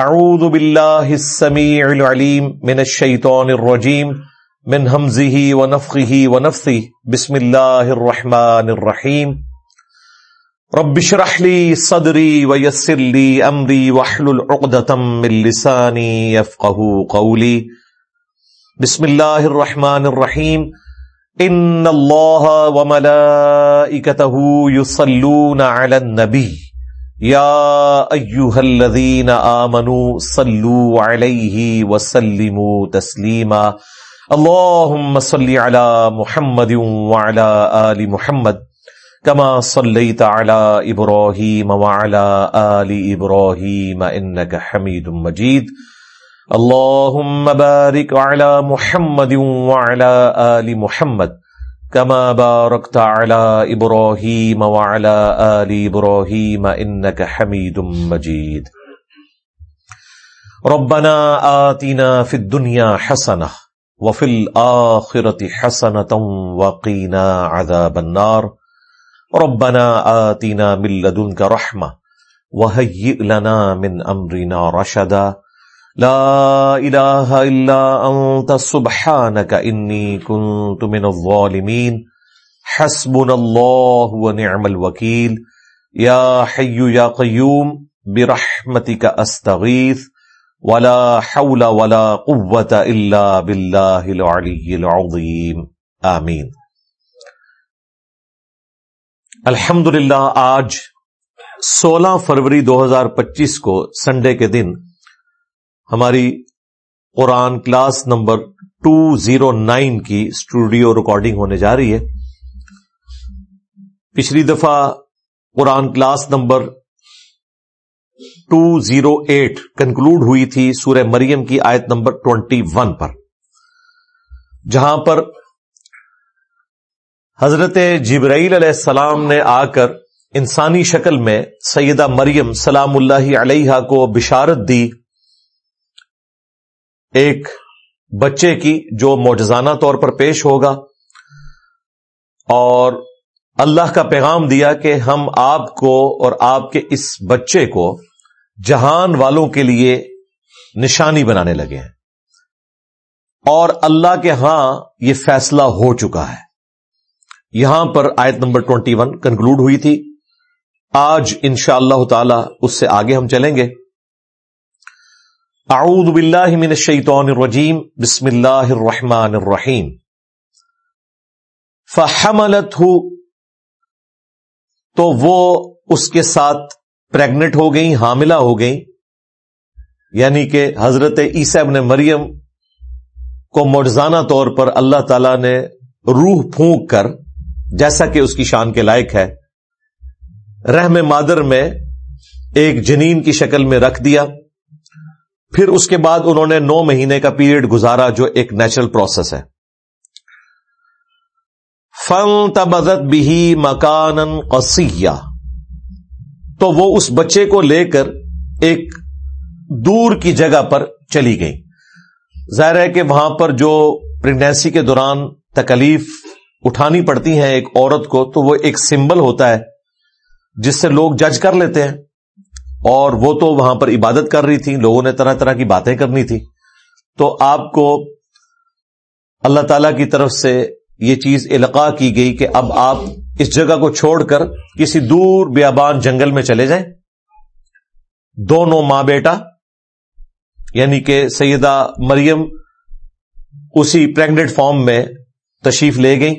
اعوذ باللہ السمیع العلیم من الشیطان الرجیم من حمزه ونفخه ونفثه. بسم اللہ الرحمن الرحیم رب شرح لی صدری ویسر لی امری وحلل عقدتم من لسانی یفقہ قولی بسم اللہ الرحمن الرحیم ان اللہ وملائکته یصلون علی النبی یا ایوہ الذین آمنوا صلو علیہ وسلموا تسلیما اللہم صلی علی محمد وعلی آل محمد کما صلیت علی ابراہیم وعلی آل ابراہیم انکا حمید مجید اللہم بارک علی محمد وعلی آل محمد كما باركت على ابراهيم وعلى ال ابراهيم انك حميد مجيد. ربنا آتنا في الدنيا حسنه وفي الاخره حسنه وقنا عذاب النار. ربنا آتنا من لدنك رحمه وهيئ لنا من امرنا رشدا. لا الہ الا انت سبحانک انی کنت من الظالمین حسبنا اللہ ونعم الوکیل یا حی یا قیوم برحمتک استغیث ولا حول ولا قوة الا باللہ العلی العظیم آمین الحمدللہ آج سولہ فروری دو ہزار پچیس کو سنڈے کے دن ہماری قرآن class number two zero nine کی اسٹوڈیو ریکارڈنگ ہونے جا رہی ہے۔ پچھلی دفعہ قرآن class number two zero eight conclude ہوئی تھی سورہ مریم کی آیت نمبر ٹوینٹی ون پر، جہاں پر حضرت جبرائیل علیہ السلام نے آ کر انسانی شکل میں سیدہ مریم سلام اللہ علیہ کو بشارت دی۔ ایک بچے کی جو موجزانہ طور پر پیش ہوگا اور اللہ کا پیغام دیا کہ ہم آپ کو اور آپ کے اس بچے کو جہان والوں کے لیے نشانی بنانے لگے ہیں۔ اور اللہ کے ہاں یہ فیصلہ ہو چکا ہے۔ یہاں پر آیت نمبر ٹوینٹی ون کنکلوڈ ہوئی تھی۔ آج ان شاء اللہ تعالی اس سے آگے ہم چلیں گے۔ اعوذ باللہ من الشیطان الرجیم، بسم اللہ الرحمن الرحیم. فحملت ہو تو وہ اس کے ساتھ پریگنٹ ہو گئی حاملہ ہو گئی یعنی کہ حضرت عیسی ابن مریم کو مرزانہ طور پر اللہ تعالی نے روح پھونک کر، جیسا کہ اس کی شان کے لائق ہے، رحم مادر میں ایک جنین کی شکل میں رکھ دیا۔ پھر اس کے بعد انہوں نے نو مہینے کا پیریڈ گزارا جو ایک نیچرل پروسیس ہے۔ فن تبدت بھی مکان قصیہ تو وہ اس بچے کو لے کر ایک دور کی جگہ پر چلی گئی ظاہر ہے کہ وہاں پر جو پریگنینسی کے دوران تکلیف اٹھانی پڑتی ہیں ایک عورت کو، تو وہ ایک سمبل ہوتا ہے جس سے لوگ جج کر لیتے ہیں۔ اور وہ تو وہاں پر عبادت کر رہی تھی لوگوں نے طرح طرح کی باتیں کرنی تھی تو آپ کو اللہ تعالی کی طرف سے یہ چیز القاع کی گئی کہ اب آپ اس جگہ کو چھوڑ کر کسی دور بیابان جنگل میں چلے جائیں۔ دونوں ماں بیٹا یعنی کہ سیدہ مریم اسی پریگنٹ فارم میں تشریف لے گئی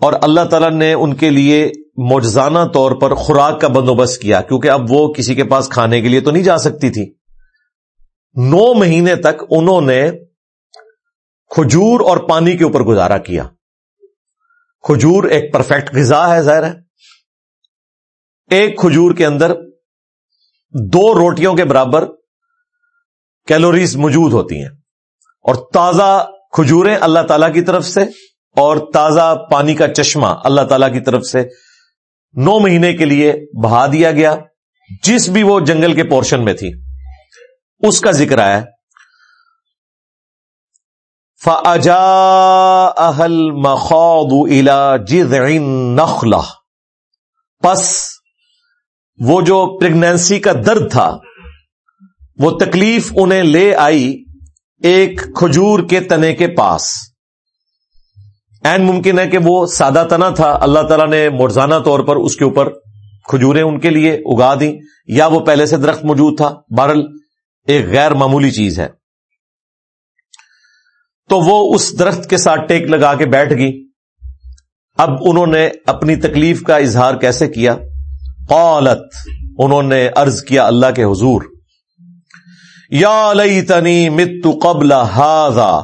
اور اللہ تعالیٰ نے ان کے لیے موجزانہ طور پر خوراک کا بندوبست کیا، کیونکہ اب وہ کسی کے پاس کھانے کے لیے تو نہیں جا سکتی تھی۔ نو مہینے تک انہوں نے کھجور اور پانی کے اوپر گزارا کیا۔ کھجور ایک پرفیکٹ غذا ہے، ظاہر ہے۔ ایک کھجور کے اندر دو روٹیوں کے برابر کیلوریز موجود ہوتی ہیں۔ اور تازہ کھجوریں اللہ تعالی کی طرف سے اور تازہ پانی کا چشمہ اللہ تعالی کی طرف سے نو مہینے کے لیے بہا دیا گیا، جس بھی وہ جنگل کے پورشن میں تھی۔ اس کا ذکر آیا فجا اہل مخوب الا جذع نخلا پس وہ جو پریگنینسی کا درد تھا، وہ تکلیف انہیں لے آئی ایک کھجور کے تنے کے پاس۔ این ممکن ہے کہ وہ سادہ تنا تھا۔ اللہ تعالیٰ نے مرزانہ طور پر اس کے اوپر کھجوریں ان کے لیے اگا دی یا وہ پہلے سے درخت موجود تھا۔ بہرل ایک غیر معمولی چیز ہے۔ تو وہ اس درخت کے ساتھ ٹیک لگا کے بیٹھ گئی۔ اب انہوں نے اپنی تکلیف کا اظہار کیسے کیا؟ قالت، انہوں نے ارض کیا اللہ کے حضور، یا لئی تنی متو قبل ہاضا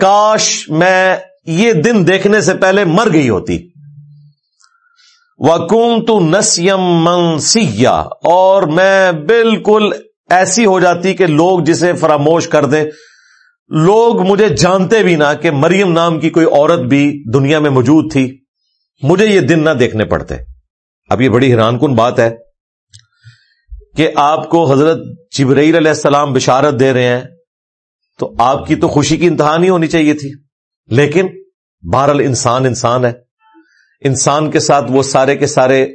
کاش، میں یہ دن دیکھنے سے پہلے مر گئی ہوتی۔ وکم تو نسیم منسیا اور میں بالکل ایسی ہو جاتی کہ لوگ جسے فراموش کر دیں۔ لوگ مجھے جانتے بھی نہ کہ مریم نام کی کوئی عورت بھی دنیا میں موجود تھی۔ مجھے یہ دن نہ دیکھنے پڑتے۔ اب یہ بڑی حیران کن بات ہے کہ آپ کو حضرت جبرائیل علیہ السلام بشارت دے رہے ہیں تو آپ کی تو خوشی کی انتہا نہیں ہونی چاہیے تھی۔ لیکن بہرحال انسان انسان ہے۔ انسان کے ساتھ وہ سارے کے سارے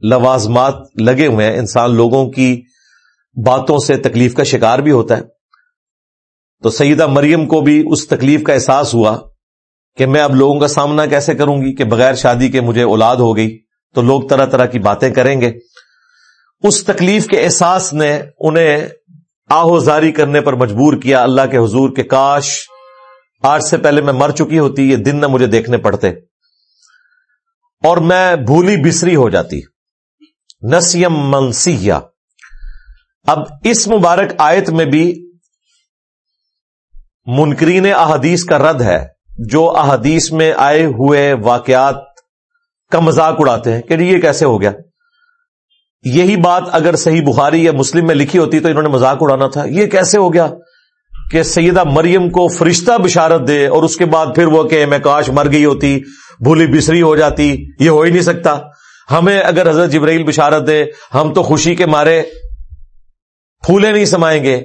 لوازمات لگے ہوئے ہیں۔ انسان لوگوں کی باتوں سے تکلیف کا شکار بھی ہوتا ہے۔ تو سیدہ مریم کو بھی اس تکلیف کا احساس ہوا کہ میں اب لوگوں کا سامنا کیسے کروں گی کہ بغیر شادی کے مجھے اولاد ہو گئی تو لوگ طرح طرح کی باتیں کریں گے۔ اس تکلیف کے احساس نے انہیں آہو زاری کرنے پر مجبور کیا۔ اللہ کے حضور کے کاش آج سے پہلے میں مر چکی ہوتی، یہ دن نہ مجھے دیکھنے پڑتے۔ اور میں بھولی بسری ہو جاتی۔ نسیم منسیہ اب اس مبارک آیت میں بھی منکرین احادیث کا رد ہے۔ جو احادیث میں آئے ہوئے واقعات کا مذاق اڑاتے ہیں کہ جی یہ کیسے ہو گیا۔ یہی بات اگر صحیح بخاری یا مسلم میں لکھی ہوتی تو انہوں نے مذاق اڑانا تھا۔ یہ کیسے ہو گیا؟ کہ سیدہ مریم کو فرشتہ بشارت دے اور اس کے بعد پھر وہ کہ میں کاش مر گئی ہوتی، بھولی بسری ہو جاتی، یہ ہو ہی نہیں سکتا۔ ہمیں اگر حضرت جبرائیل بشارت دے، ہم تو خوشی کے مارے پھولے نہیں سمائیں گے۔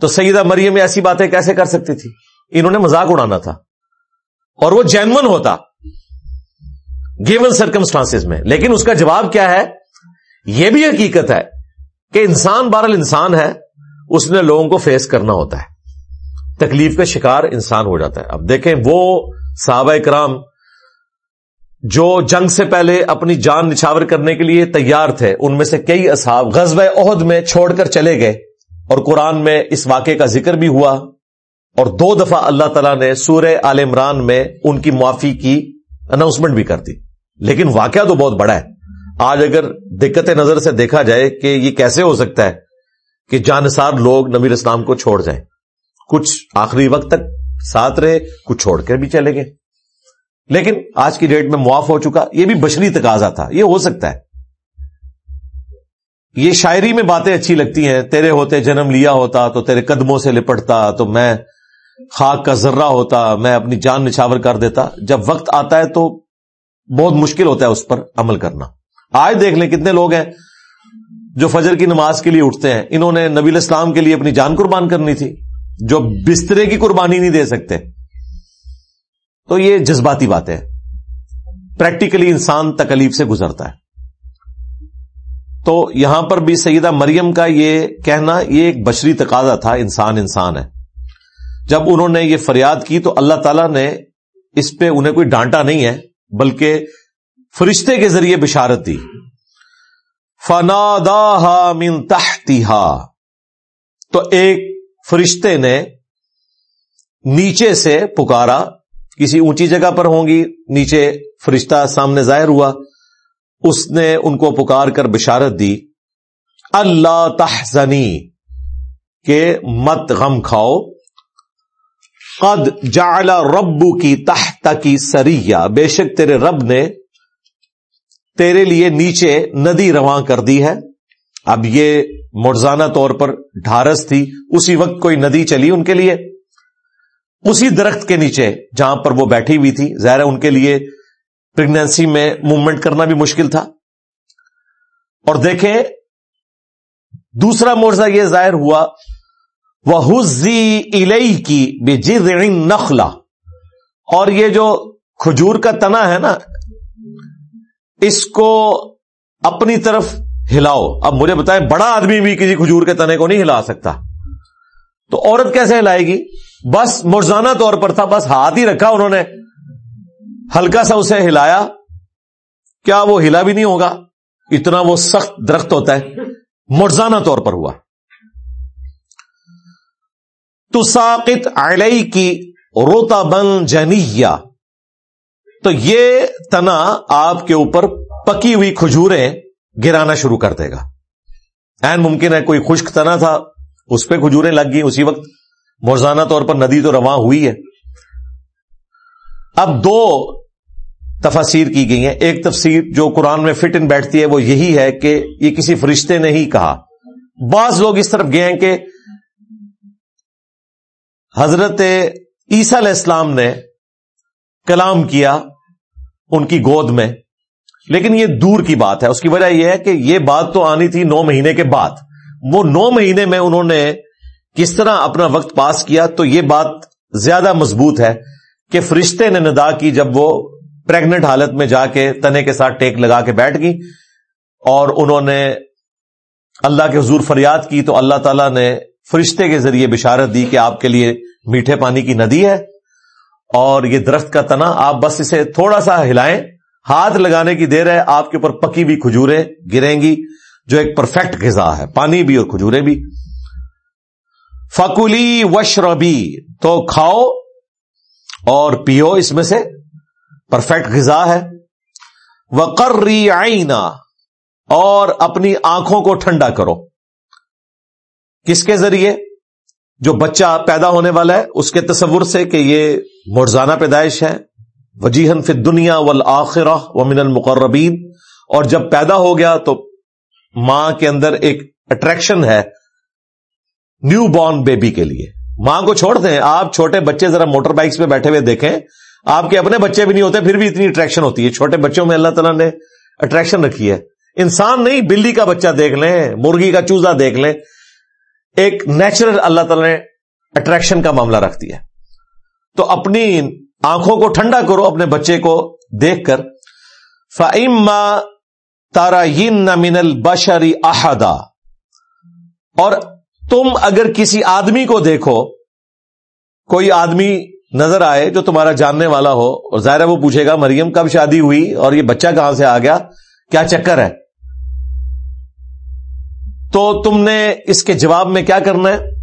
تو سیدہ مریم ایسی باتیں کیسے کر سکتی تھی؟ انہوں نے مذاق اڑانا تھا۔ اور وہ جینون ہوتا۔ گیون سرکمسٹانس میں۔ لیکن اس کا جواب کیا ہے؟ یہ بھی حقیقت ہے کہ انسان بہرحال انسان ہے، اس نے لوگوں کو فیس کرنا ہوتا ہے۔ تکلیف کا شکار انسان ہو جاتا ہے۔ اب دیکھیں وہ صحابہ کرام جو جنگ سے پہلے اپنی جان نچھاور کرنے کے لیے تیار تھے، ان میں سے کئی اصحاب غزب عہد میں چھوڑ کر چلے گئے اور قرآن میں اس واقعے کا ذکر بھی ہوا۔ اور دو دفعہ اللہ تعالیٰ نے سورہ عال عمران میں ان کی معافی کی اناؤنسمنٹ بھی کر دی۔ لیکن واقعہ تو بہت بڑا ہے۔ آج اگر دقت نظر سے دیکھا جائے کہ یہ کیسے ہو سکتا ہے کہ جانسار لوگ نبی اسلام کو چھوڑ جائیں۔ کچھ آخری وقت تک ساتھ رہے، کچھ چھوڑ کر بھی چلے گئے۔ لیکن آج کی ڈیٹ میں معاف ہو چکا، یہ بھی بشری تقاضا تھا، یہ ہو سکتا ہے۔ یہ شاعری میں باتیں اچھی لگتی ہیں، تیرے ہوتے جنم لیا ہوتا، تو تیرے قدموں سے لپٹتا، تو میں خاک کا ذرہ ہوتا، میں اپنی جان نچھاور کر دیتا۔ جب وقت آتا ہے تو بہت مشکل ہوتا ہے اس پر عمل کرنا۔ آج دیکھ لیں کتنے لوگ ہیں جو فجر کی نماز کے لیے اٹھتے ہیں۔ انہوں نے نبی الاسلام کے لیے اپنی جان قربان کرنی تھی۔ جو بسترے کی قربانی نہیں دے سکتے۔ تو یہ جذباتی بات ہے۔ پریکٹیکلی انسان تکلیف سے گزرتا ہے۔ تو یہاں پر بھی سیدہ مریم کا یہ کہنا، یہ ایک بشری تقاضا تھا، انسان انسان ہے۔ جب انہوں نے یہ فریاد کی تو اللہ تعالی نے اس پہ انہیں کوئی ڈانٹا نہیں ہے، بلکہ فرشتے کے ذریعے بشارت دی۔ فنا من تحتها۔ تو ایک فرشتے نے نیچے سے پکارا، کسی اونچی جگہ پر ہوں گی، نیچے فرشتہ سامنے ظاہر ہوا۔ اس نے ان کو پکار کر بشارت دی، اللہ تحزنی، کہ مت غم کھاؤ۔ قد جعل ربو کی تحت کی سریا بے شک تیرے رب نے تیرے لیے نیچے ندی رواں کر دی ہے۔ اب یہ مرزانہ طور پر ڈھارس تھی، اسی وقت کوئی ندی چلی ان کے لیے؟ اسی درخت کے نیچے جہاں پر وہ بیٹھی ہوئی تھی، ظاہر ان کے لیے پریگنینسی میں موومنٹ کرنا بھی مشکل تھا۔ اور دیکھیں، دوسرا مورزہ یہ ظاہر ہوا وہ حزی الئی کی بے نخلا اور یہ جو کھجور کا تنا ہے نا، اس کو اپنی طرف ہلاؤ۔ اب مجھے بتائیں، بڑا آدمی بھی کسی کھجور کے تنے کو نہیں ہلا سکتا۔ تو عورت کیسے ہلائے گی؟ بس مرزانہ طور پر تھا، بس ہاتھ ہی رکھا انہوں نے۔ ہلکا سا اسے ہلایا۔ کیا وہ ہلا بھی نہیں ہوگا؟ اتنا وہ سخت درخت ہوتا ہے۔ مرزانہ طور پر ہوا۔ تو ساقت علی کی روتا بن جنیا تو یہ تنا آپ کے اوپر پکی ہوئی کھجوریں گرانا شروع کر دے گا۔ این ممکن ہے کوئی خشک تنا تھا، اس پہ کھجوریں لگ گئی اسی وقت مرزانہ طور پر ندی تو رواں ہوئی ہے۔ اب دو تفاصیر کی گئی ہیں۔ ایک تفسیر جو قرآن میں فٹ ان بیٹھتی ہے، وہ یہی ہے کہ یہ کسی فرشتے نے ہی کہا۔ بعض لوگ اس طرف گئے ہیں کہ حضرت عیسیٰ علیہ السلام نے کلام کیا ان کی گود میں۔ لیکن یہ دور کی بات ہے۔ اس کی وجہ یہ ہے کہ یہ بات تو آنی تھی نو مہینے کے بعد۔ وہ نو مہینے میں انہوں نے کس طرح اپنا وقت پاس کیا تو یہ بات زیادہ مضبوط ہے کہ فرشتے نے ندا کی جب وہ پریگنٹ حالت میں جا کے تنے کے ساتھ ٹیک لگا کے بیٹھ گئی اور انہوں نے اللہ کے حضور فریاد کی تو اللہ تعالی نے فرشتے کے ذریعے بشارت دی کہ آپ کے لیے میٹھے پانی کی ندی ہے اور یہ درخت کا تنا، آپ بس اسے تھوڑا سا ہلائیں۔ ہاتھ لگانے کی دیر ہے، آپ کے اوپر پکی ہوئی کھجورے گریں گی جو ایک پرفیکٹ غذا ہے، پانی بھی اور کھجورے بھی۔ فکولی وشربی، تو کھاؤ اور پیو، اس میں سے پرفیکٹ غذا ہے۔ وقری آئینہ اور اپنی آنکھوں کو ٹھنڈا کرو۔ کس کے ذریعے؟ جو بچہ پیدا ہونے والا ہے، اس کے تصور سے کہ یہ مرزانہ پیدائش ہے۔ وجیحن فی دنیا والآخرہ ومن المقربین۔ اور جب پیدا ہو گیا تو ماں کے اندر ایک اٹریکشن ہے نیو بورن بیبی کے لیے۔ ماں کو چھوڑ دیں آپ چھوٹے بچے ذرا موٹر بائکس پہ بیٹھے ہوئے دیکھیں، آپ کے اپنے بچے بھی نہیں ہوتے، پھر بھی اتنی اٹریکشن ہوتی ہے۔ چھوٹے بچوں میں اللہ تعالیٰ نے اٹریکشن رکھی ہے۔ انسان نہیں، بلی کا بچہ دیکھ لیں، مرغی کا چوزا دیکھ لیں۔ ایک نیچرل اللہ تعالیٰ نے اٹریکشن کا معاملہ رکھتی ہے تو اپنی آنکھوں کو ٹھنڈا کرو اپنے بچے کو دیکھ کر۔ فعم تارا من البشری احدا اور تم اگر کسی آدمی کو دیکھو، کوئی آدمی نظر آئے جو تمہارا جاننے والا ہو، اور ظاہر وہ پوچھے گا، مریم کب شادی ہوئی؟ اور یہ بچہ کہاں سے آ گیا؟ کیا چکر ہے؟ تو تم نے اس کے جواب میں کیا کرنا ہے؟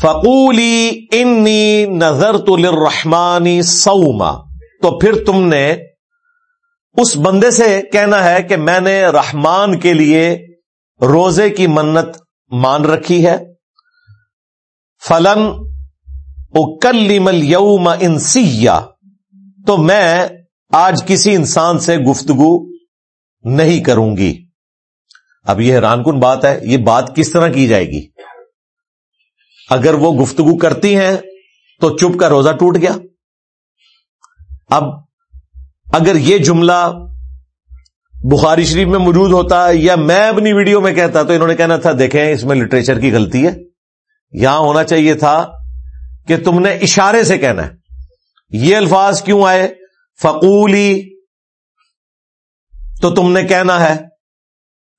فقولی انی نظر تو لرحمانی سوما تو پھر تم نے اس بندے سے کہنا ہے کہ میں نے رحمان کے لیے روزے کی منت مان رکھی ہے۔ فلن اکلم اليوم انسیا تو میں آج کسی انسان سے گفتگو نہیں کروں گی۔ اب یہ حیران کن بات ہے، یہ بات کس طرح کی جائے گی؟ اگر وہ گفتگو کرتی ہیں تو چپ کا روزہ ٹوٹ گیا۔ اب اگر یہ جملہ بخاری شریف میں موجود ہوتا یا میں اپنی ویڈیو میں کہتا تو انہوں نے کہنا تھا، دیکھیں اس میں لٹریچر کی غلطی ہے۔ یہاں ہونا چاہیے تھا کہ تم نے اشارے سے کہنا ہے۔ یہ الفاظ کیوں آئے؟ فقولی، تو تم نے کہنا ہے۔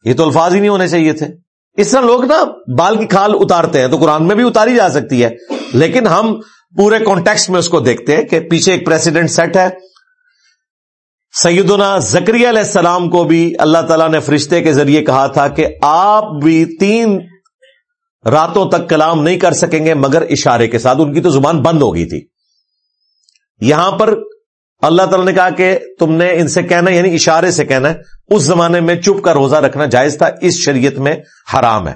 یہ تو الفاظ ہی نہیں ہونے چاہیے تھے۔ اس طرح لوگ نا بال کی کھال اتارتے ہیں تو قرآن میں بھی اتاری جا سکتی ہے۔ لیکن ہم پورے کانٹیکس میں اس کو دیکھتے ہیں کہ پیچھے ایک پریسیڈنٹ سیٹ ہے۔ سیدنا زکری علیہ السلام کو بھی اللہ تعالیٰ نے فرشتے کے ذریعے کہا تھا کہ آپ بھی تین راتوں تک کلام نہیں کر سکیں گے، مگر اشارے کے ساتھ۔ ان کی تو زبان بند ہو گئی تھی۔ یہاں پر اللہ تعالیٰ نے کہا کہ تم نے ان سے کہنا یعنی اشارے سے کہنا ہے۔ اس زمانے میں چپ کا روزہ رکھنا جائز تھا، اس شریعت میں حرام ہے۔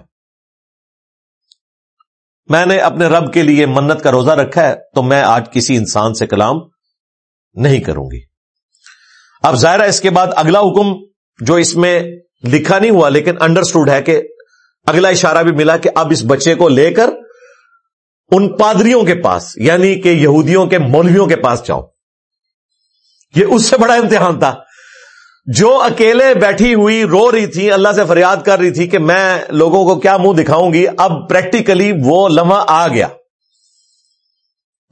میں نے اپنے رب کے لیے منت کا روزہ رکھا ہے، تو میں آج کسی انسان سے کلام نہیں کروں گی۔ اب ظاہرہ اس کے بعد اگلا حکم جو اس میں لکھا نہیں ہوا، لیکن انڈرسٹوڈ ہے کہ اگلا اشارہ بھی ملا کہ اب اس بچے کو لے کر ان پادریوں کے پاس یعنی کہ یہودیوں کے مولویوں کے پاس جاؤ۔ یہ اس سے بڑا امتحان تھا۔ جو اکیلے بیٹھی ہوئی رو رہی تھی، اللہ سے فریاد کر رہی تھی کہ میں لوگوں کو کیا منہ دکھاؤں گی، اب پریکٹیکلی وہ لمحہ آ گیا۔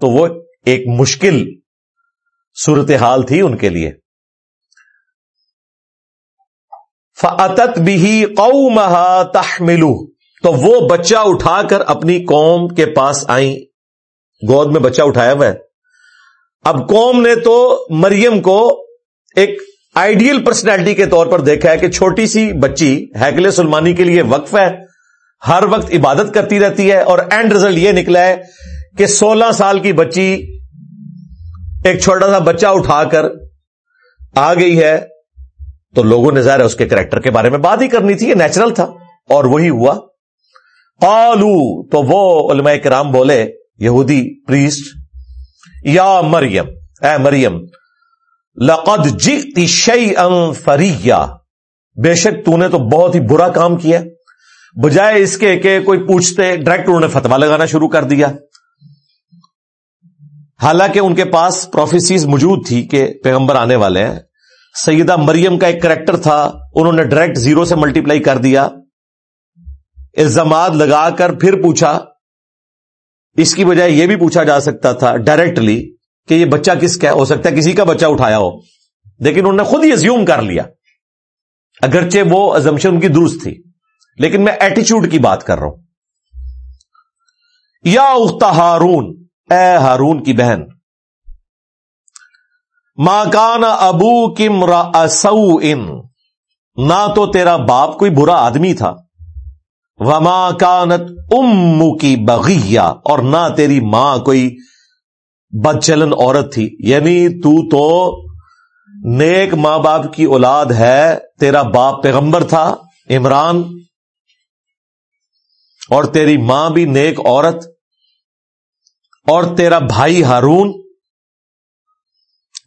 تو وہ ایک مشکل صورتحال تھی ان کے لیے۔ فعت بھی قوم تحملو تو وہ بچہ اٹھا کر اپنی قوم کے پاس آئیں۔ گود میں بچہ اٹھایا ہوا ہے۔ اب قوم نے تو مریم کو ایک آئیڈیل پرسنالٹی کے طور پر دیکھا ہے کہ چھوٹی سی بچی ہیکل سلمانی کے لیے وقف ہے، ہر وقت عبادت کرتی رہتی ہے اور اینڈ ریزلٹ یہ نکلا ہے کہ سولہ سال کی بچی ایک چھوٹا سا بچہ اٹھا کر آ گئی ہے۔ تو لوگوں نے ظاہر ہے اس کے کریکٹر کے بارے میں بات ہی کرنی تھی، یہ نیچرل تھا اور وہی ہوا۔ قالو، تو وہ علماء کرام بولے، یہودی پریسٹ، یا مریم، اے مریم لقد جی شعی ام بے شک تو نے تو بہت ہی برا کام کیا۔ بجائے اس کے کہ کوئی پوچھتے ڈائریکٹ انہوں نے فتوا لگانا شروع کر دیا۔ حالانکہ ان کے پاس پروفیسیز موجود تھی کہ پیغمبر آنے والے ہیں۔ سیدہ مریم کا ایک کریکٹر تھا، انہوں نے ڈائریکٹ زیرو سے ملٹیپلائی کر دیا۔ الزامات لگا کر پھر پوچھا۔ اس کی بجائے یہ بھی پوچھا جا سکتا تھا ڈائریکٹلی کہ یہ بچہ کس کا ہو سکتا ہے، کسی کا بچہ اٹھایا ہو۔ لیکن انہوں نے خود ہی ازیوم کر لیا۔ اگرچہ وہ ازمپشن ان کی درست تھی، لیکن میں ایٹیچیوڈ کی بات کر رہا ہوں۔ یا اختا ہارون، اے ہارون کی بہن ماں کان ابو کم سو ان نہ تو تیرا باپ کوئی برا آدمی تھا۔ وما کانت ام کی بغیا اور نہ تیری ماں کوئی بد چلن عورت تھی۔ یعنی تو تو نیک ماں باپ کی اولاد ہے، تیرا باپ پیغمبر تھا، عمران، اور تیری ماں بھی نیک عورت، اور تیرا بھائی ہارون۔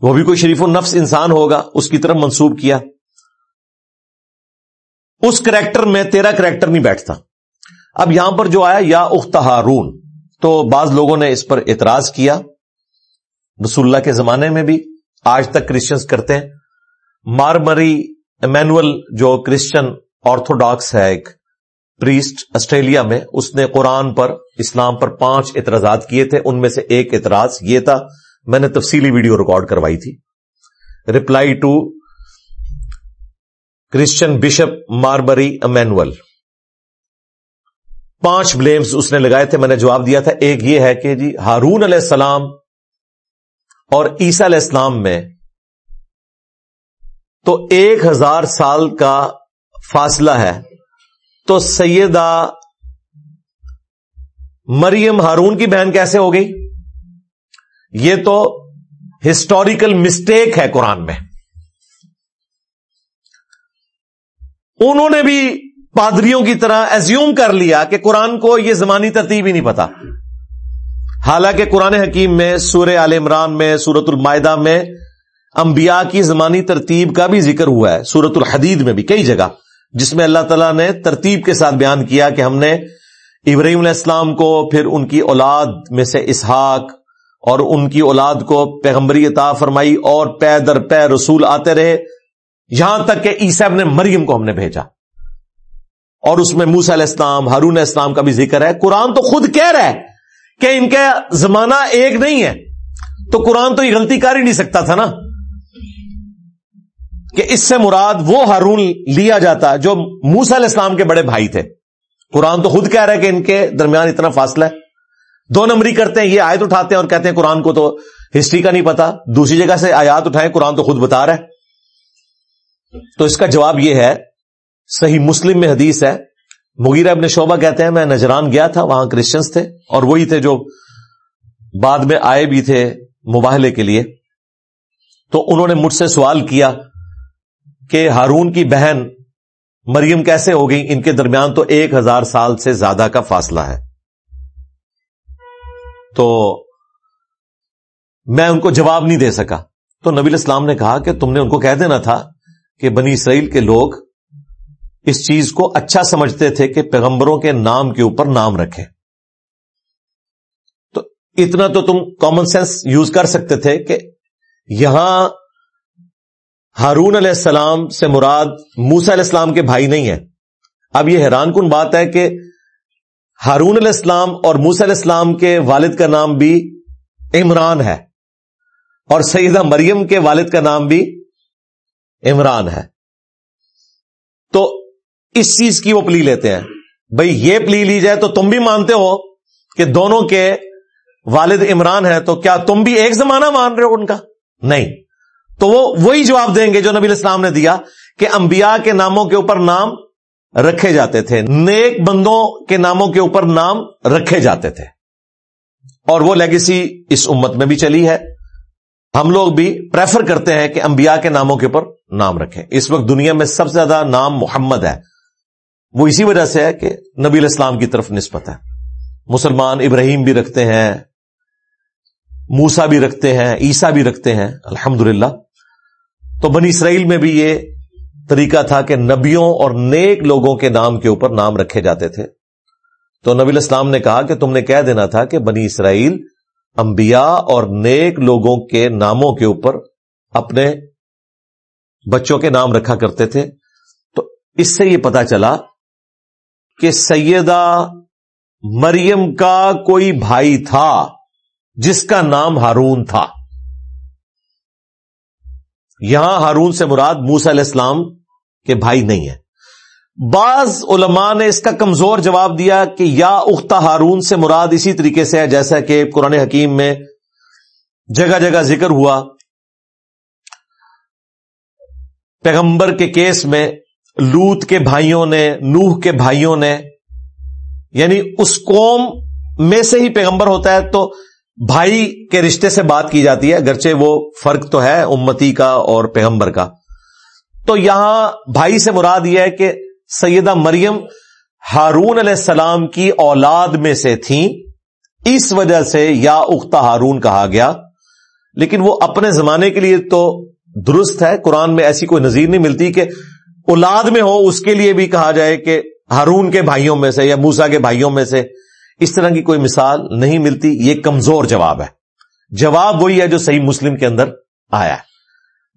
وہ بھی کوئی شریف النفس انسان ہوگا، اس کی طرف منسوب کیا۔ اس کریکٹر میں تیرا کریکٹر نہیں بیٹھتا۔ اب یہاں پر جو آیا، یا اخت ہارون، تو بعض لوگوں نے اس پر اعتراض کیا۔ رسول اللہ کے زمانے میں بھی آج تک کرسچنس کرتے ہیں۔ مارمری امینول جو کرسچن آرتھوڈاکس ہے ایک پریسٹ آسٹریلیا میں، اس نے قرآن پر، اسلام پر پانچ اعتراضات کیے تھے۔ ان میں سے ایک اعتراض یہ تھا، میں نے تفصیلی ویڈیو ریکارڈ کروائی تھی۔ Reply to Christian bishop Mar Mari Emmanuel پانچ بلیمز اس نے لگائے تھے، میں نے جواب دیا تھا۔ ایک یہ ہے کہ جی ہارون علیہ السلام اور عیسیٰ علیہ السلام میں، تو ایک ہزار سال کا فاصلہ ہے۔ تو سیدہ مریم ہارون کی بہن کیسے ہو گئی؟ یہ تو ہسٹوریکل مسٹیک ہے قرآن میں۔ انہوں نے بھی پادریوں کی طرح ایزیوم کر لیا کہ قرآن کو یہ زمانی ترتیب ہی نہیں پتا۔ حالانکہ قرآن حکیم میں سور عال عمران میں سورت المائدہ میں انبیاء کی زمانی ترتیب کا بھی ذکر ہوا ہے سورت الحدید میں بھی کئی جگہ، جس میں اللہ تعالیٰ نے ترتیب کے ساتھ بیان کیا کہ ہم نے ابراہیم علیہ السلام کو، پھر ان کی اولاد میں سے اسحاق اور ان کی اولاد کو پیغمبری عطا فرمائی اور پے در پے رسول آتے رہے۔ یہاں تک کہ عیسیب نے مریم کو ہم نے بھیجا۔ اور اس میں موسا علیہ السلام، ہارون علیہ السلام کا بھی ذکر ہے۔ قرآن تو خود کہہ رہا ہے کہ ان کا زمانہ ایک نہیں ہے، تو قرآن تو یہ غلطی کر ہی نہیں سکتا تھا نا۔ کہ اس سے مراد وہ ہارون لیا جاتا جو موسا علیہ السلام کے بڑے بھائی تھے۔ قرآن تو خود کہہ رہا ہے کہ ان کے درمیان اتنا فاصلہ ہے۔ دو نمبری کرتے ہیں، یہ آیت اٹھاتے ہیں اور کہتے ہیں قرآن کو تو ہسٹری کا نہیں پتا۔ دوسری جگہ سے آیات اٹھائیں، قرآن تو خود بتا رہا ہے۔ تو اس کا جواب یہ ہے، صحیح مسلم میں حدیث ہے مغیرہ ابن شعبہ کہتے ہیں، میں نجران گیا تھا، وہاں کرسچنس تھے، اور وہی تھے جو بعد میں آئے بھی تھے مباہلے کے لیے۔ تو انہوں نے مجھ سے سوال کیا کہ ہارون کی بہن مریم کیسے ہو گئی ان کے درمیان تو ایک ہزار سال سے زیادہ کا فاصلہ ہے۔ تو میں ان کو جواب نہیں دے سکا۔ تو نبی اسلام نے کہا کہ تم نے ان کو کہہ دینا تھا کہ بنی اسرائیل کے لوگ اس چیز کو اچھا سمجھتے تھے کہ پیغمبروں کے نام کے اوپر نام رکھیں۔ تو اتنا تو تم کامن سینس یوز کر سکتے تھے کہ یہاں ہارون علیہ السلام سے مراد موسا علیہ السلام کے بھائی نہیں ہے اب یہ حیران کن بات ہے کہ ہارون علیہ السلام اور موسا علیہ السلام کے والد کا نام بھی عمران ہے اور سیدہ مریم کے والد کا نام بھی عمران ہے۔ تو اس چیز کی وہ پلی لیتے ہیں۔ بھائی یہ پلی لی جائے تو تم بھی مانتے ہو کہ دونوں کے والد عمران ہے تو کیا تم بھی ایک زمانہ مان رہے ہو ان کا؟ نہیں۔ تو وہ وہی جواب دیں گے جو نبی اسلام نے دیا کہ انبیاء کے ناموں کے اوپر نام رکھے جاتے تھے۔ نیک بندوں کے ناموں کے اوپر نام رکھے جاتے تھے۔ اور وہ لیگیسی اس امت میں بھی چلی ہے۔ ہم لوگ بھی پریفر کرتے ہیں کہ انبیاء کے ناموں کے اوپر نام رکھیں۔ اس وقت دنیا میں سب سے زیادہ نام محمد ہے۔ وہ اسی وجہ سے ہے کہ نبی الاسلام کی طرف نسبت ہے۔ مسلمان ابراہیم بھی رکھتے ہیں موسا بھی رکھتے ہیں عیسا بھی رکھتے ہیں الحمد تو بنی اسرائیل میں بھی یہ طریقہ تھا کہ نبیوں اور نیک لوگوں کے نام کے اوپر نام رکھے جاتے تھے۔ تو نبی الاسلام نے کہا کہ تم نے کہہ دینا تھا کہ بنی اسرائیل انبیاء اور نیک لوگوں کے ناموں کے اوپر اپنے بچوں کے نام رکھا کرتے تھے۔ تو اس سے یہ پتا چلا کہ سیدہ مریم کا کوئی بھائی تھا جس کا نام ہارون تھا۔ یہاں ہارون سے مراد موسا علیہ السلام کے بھائی نہیں ہے بعض علماء نے اس کا کمزور جواب دیا کہ یا اختہ ہارون سے مراد اسی طریقے سے ہے جیسا کہ قرآن حکیم میں جگہ جگہ ذکر ہوا۔ پیغمبر کے کیس میں لوت کے بھائیوں نے، نوح کے بھائیوں نے یعنی اس قوم میں سے ہی پیغمبر ہوتا ہے تو بھائی کے رشتے سے بات کی جاتی ہے، اگرچہ وہ فرق تو ہے امتی کا اور پیغمبر کا۔ تو یہاں بھائی سے مراد یہ ہے کہ سیدہ مریم ہارون علیہ السلام کی اولاد میں سے تھیں۔ اس وجہ سے یا اختہ ہارون کہا گیا۔ لیکن وہ اپنے زمانے کے لیے تو درست ہے، قرآن میں ایسی کوئی نظیر نہیں ملتی کہ اولاد میں ہو، اس کے لیے بھی کہا جائے کہ ہارون کے بھائیوں میں سے یا موسا کے بھائیوں میں سے اس طرح کی کوئی مثال نہیں ملتی، یہ کمزور جواب ہے۔ جواب وہی ہے جو صحیح مسلم کے اندر آیا ہے۔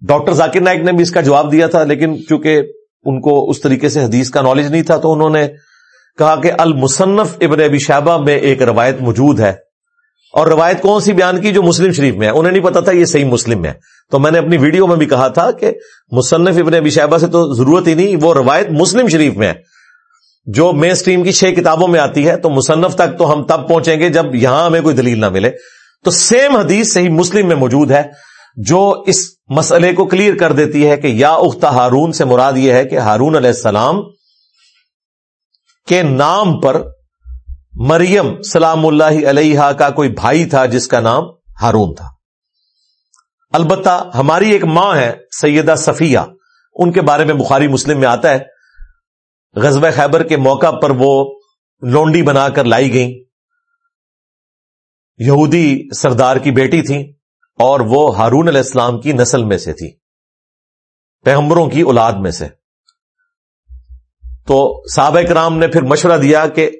ڈاکٹر ذاکر نائک نے بھی اس کا جواب دیا تھا، لیکن چونکہ ان کو اس طریقے سے حدیث کا نالج نہیں تھا، تو انہوں نے کہا کہ المصنف ابن ابی شہبہ میں ایک روایت موجود ہے۔ اور روایت کون سی بیان کی جو مسلم شریف میں ہے؟ انہیں نہیں پتا تھا یہ صحیح مسلم ہے۔ تو میں نے اپنی ویڈیو میں بھی کہا تھا کہ مصنف ابن ابی شہبہ سے تو ضرورت ہی نہیں، وہ روایت مسلم شریف میں ہے۔ جو مین اسٹریم کی چھ کتابوں میں آتی ہے، تو مصنف تک تو ہم تب پہنچیں گے جب یہاں ہمیں کوئی دلیل نہ ملے۔ تو سیم حدیث صحیح مسلم میں موجود ہے، جو اس مسئلے کو کلیئر کر دیتی ہے کہ یا اختہ ہارون سے مراد یہ ہے کہ ہارون علیہ السلام کے نام پر مریم سلام اللہ علیہ کا کوئی بھائی تھا جس کا نام ہارون تھا۔ البتہ ہماری ایک ماں ہے، سیدہ صفیہ۔ ان کے بارے میں بخاری مسلم میں آتا ہے غزب خیبر کے موقع پر وہ لونڈی بنا کر لائی گئیں۔ یہودی سردار کی بیٹی تھی اور وہ ہارون علیہ السلام کی نسل میں سے تھی پیغمبروں کی اولاد میں سے۔ تو صحابہ کرام نے پھر مشورہ دیا کہ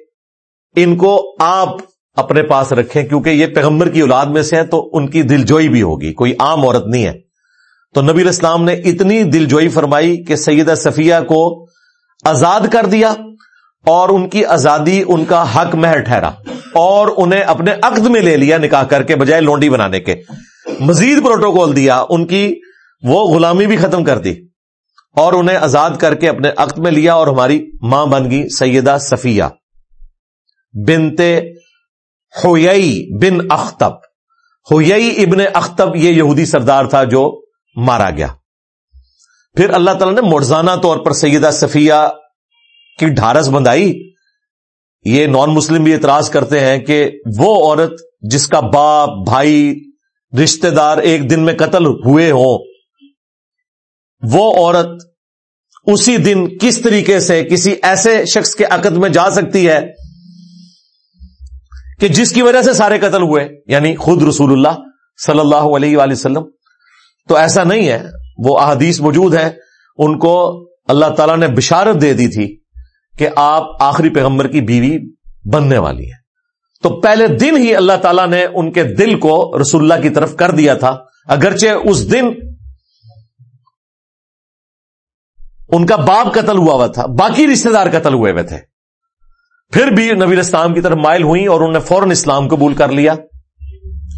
ان کو آپ اپنے پاس رکھیں، کیونکہ یہ پیغمبر کی اولاد میں سے ہیں، تو ان کی دل جوئی بھی ہوگی، کوئی عام عورت نہیں ہے۔ تو نبی الاسلام نے اتنی دل جوئی فرمائی کہ سیدہ صفیہ کو آزاد کر دیا اور ان کی آزادی ان کا حق مہر ٹھہرا اور انہیں اپنے عقد میں لے لیا نکاح کر کے بجائے لونڈی بنانے کے۔ مزید پروٹوکول دیا، ان کی وہ غلامی بھی ختم کر دی اور انہیں آزاد کر کے اپنے عقد میں لیا اور ہماری ماں بن گئی سیدہ صفیہ۔ بنتے ہوئی بن اختب ہوئی ابن اختب یہ یہودی سردار تھا جو مارا گیا۔ پھر اللہ تعالیٰ نے مرزانہ طور پر سیدہ صفیہ کی ڈھارس بندائی۔ یہ نان مسلم بھی اعتراض کرتے ہیں کہ وہ عورت جس کا باپ، بھائی، رشتہ دار ایک دن میں قتل ہوئے ہوں، وہ عورت اسی دن کس طریقے سے کسی ایسے شخص کے عقد میں جا سکتی ہے کہ جس کی وجہ سے سارے قتل ہوئے یعنی خود رسول اللہ صلی اللہ علیہ وآلہ وسلم، تو ایسا نہیں ہے، وہ احادیث موجود ہے ان کو اللہ تعالیٰ نے بشارت دے دی تھی کہ آپ آخری پیغمبر کی بیوی بننے والی ہے تو پہلے دن ہی اللہ تعالیٰ نے ان کے دل کو رسول اللہ کی طرف کر دیا تھا، اگرچہ اس دن ان کا باپ قتل ہوا ہوا تھا، باقی رشتہ دار قتل ہوئے ہوئے تھے۔ پھر بھی نبی اسلام کی طرف مائل ہوئی اور انہوں نے فوراً اسلام قبول کر لیا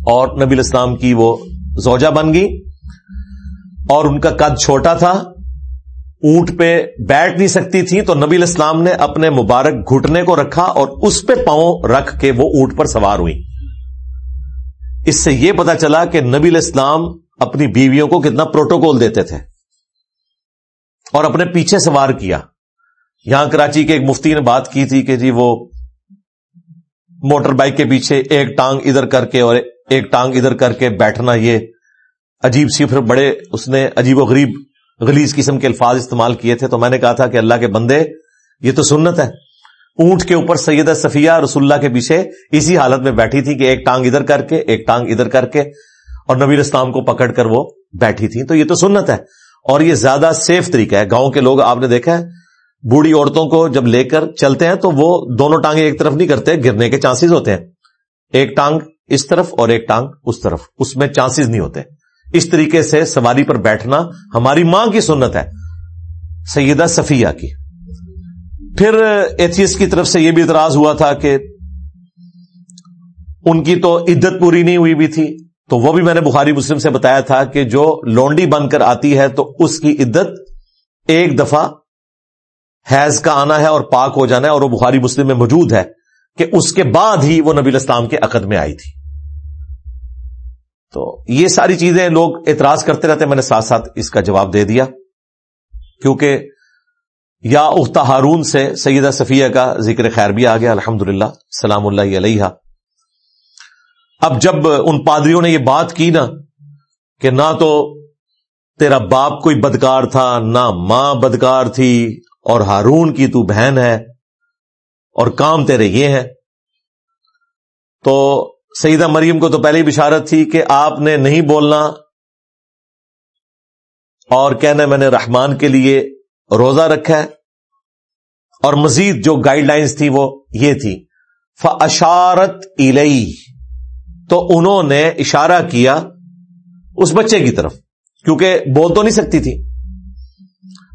اور نبی اسلام کی وہ زوجہ بن گئی اور ان کا قد چھوٹا تھا۔ اونٹ پہ بیٹھ نہیں سکتی تھی تو نبی الاسلام نے اپنے مبارک گھٹنے کو رکھا اور اس پہ پاؤں رکھ کے وہ اونٹ پر سوار ہوئی اس سے یہ پتا چلا کہ نبی الاسلام اپنی بیویوں کو کتنا پروٹوکول دیتے تھے اور اپنے پیچھے سوار کیا۔ یہاں کراچی کے ایک مفتی نے بات کی تھی کہ جی وہ موٹر بائک کے پیچھے ایک ٹانگ ادھر کر کے اور ایک ٹانگ ادھر کر کے بیٹھنا یہ عجیب سی پھر بڑے اس نے عجیب و غریب غلیز قسم کے الفاظ استعمال کیے تھے تو میں نے کہا تھا کہ اللہ کے بندے، یہ تو سنت ہے۔ اونٹ کے اوپر سیدہ صفیہ رسول اللہ کے پیچھے اسی حالت میں بیٹھی تھی کہ ایک ٹانگ ادھر کر کے، ایک ٹانگ ادھر کر کے اور نبی اسلام کو پکڑ کر وہ بیٹھی تھی تو یہ تو سنت ہے اور یہ زیادہ سیف طریقہ ہے۔ گاؤں کے لوگ آپ نے دیکھا ہے بوڑھی عورتوں کو جب لے کر چلتے ہیں تو وہ دونوں ٹانگیں ایک طرف نہیں کرتے، گرنے کے چانسز ہوتے ہیں۔ ایک ٹانگ اس طرف اور ایک ٹانگ اس طرف، اس میں چانسز نہیں ہوتے۔ اس طریقے سے سواری پر بیٹھنا ہماری ماں کی سنت ہے، سیدہ صفیہ کی۔ پھر ایتھیس کی طرف سے یہ بھی اعتراض ہوا تھا کہ ان کی تو عدت پوری نہیں ہوئی بھی تھی۔ تو وہ بھی میں نے بخاری مسلم سے بتایا تھا کہ جو لونڈی بن کر آتی ہے تو اس کی عدت ایک دفعہ حیض کا آنا ہے اور پاک ہو جانا ہے اور وہ بخاری مسلم میں موجود ہے کہ اس کے بعد ہی وہ نبی الاسلام کے عقد میں آئی تھی۔ تو یہ ساری چیزیں لوگ اعتراض کرتے رہتے میں نے ساتھ ساتھ اس کا جواب دے دیا۔ کیونکہ یا اختا ہارون سے سیدہ صفیہ کا ذکر خیر بھی آ گیا الحمد للہ سلام اللہ علیہ اب جب ان پادریوں نے یہ بات کی نا کہ نہ تو تیرا باپ کوئی بدکار تھا، نہ ماں بدکار تھی اور ہارون کی تو بہن ہے اور کام تیرے یہ ہے تو سیدہ مریم کو تو پہلے بشارت تھی کہ آپ نے نہیں بولنا اور کہنا میں نے رحمان کے لیے روزہ رکھا ہے۔ اور مزید جو گائیڈ لائنز تھی وہ یہ تھی۔ فشارت الئی تو انہوں نے اشارہ کیا اس بچے کی طرف، کیونکہ بول تو نہیں سکتی تھی۔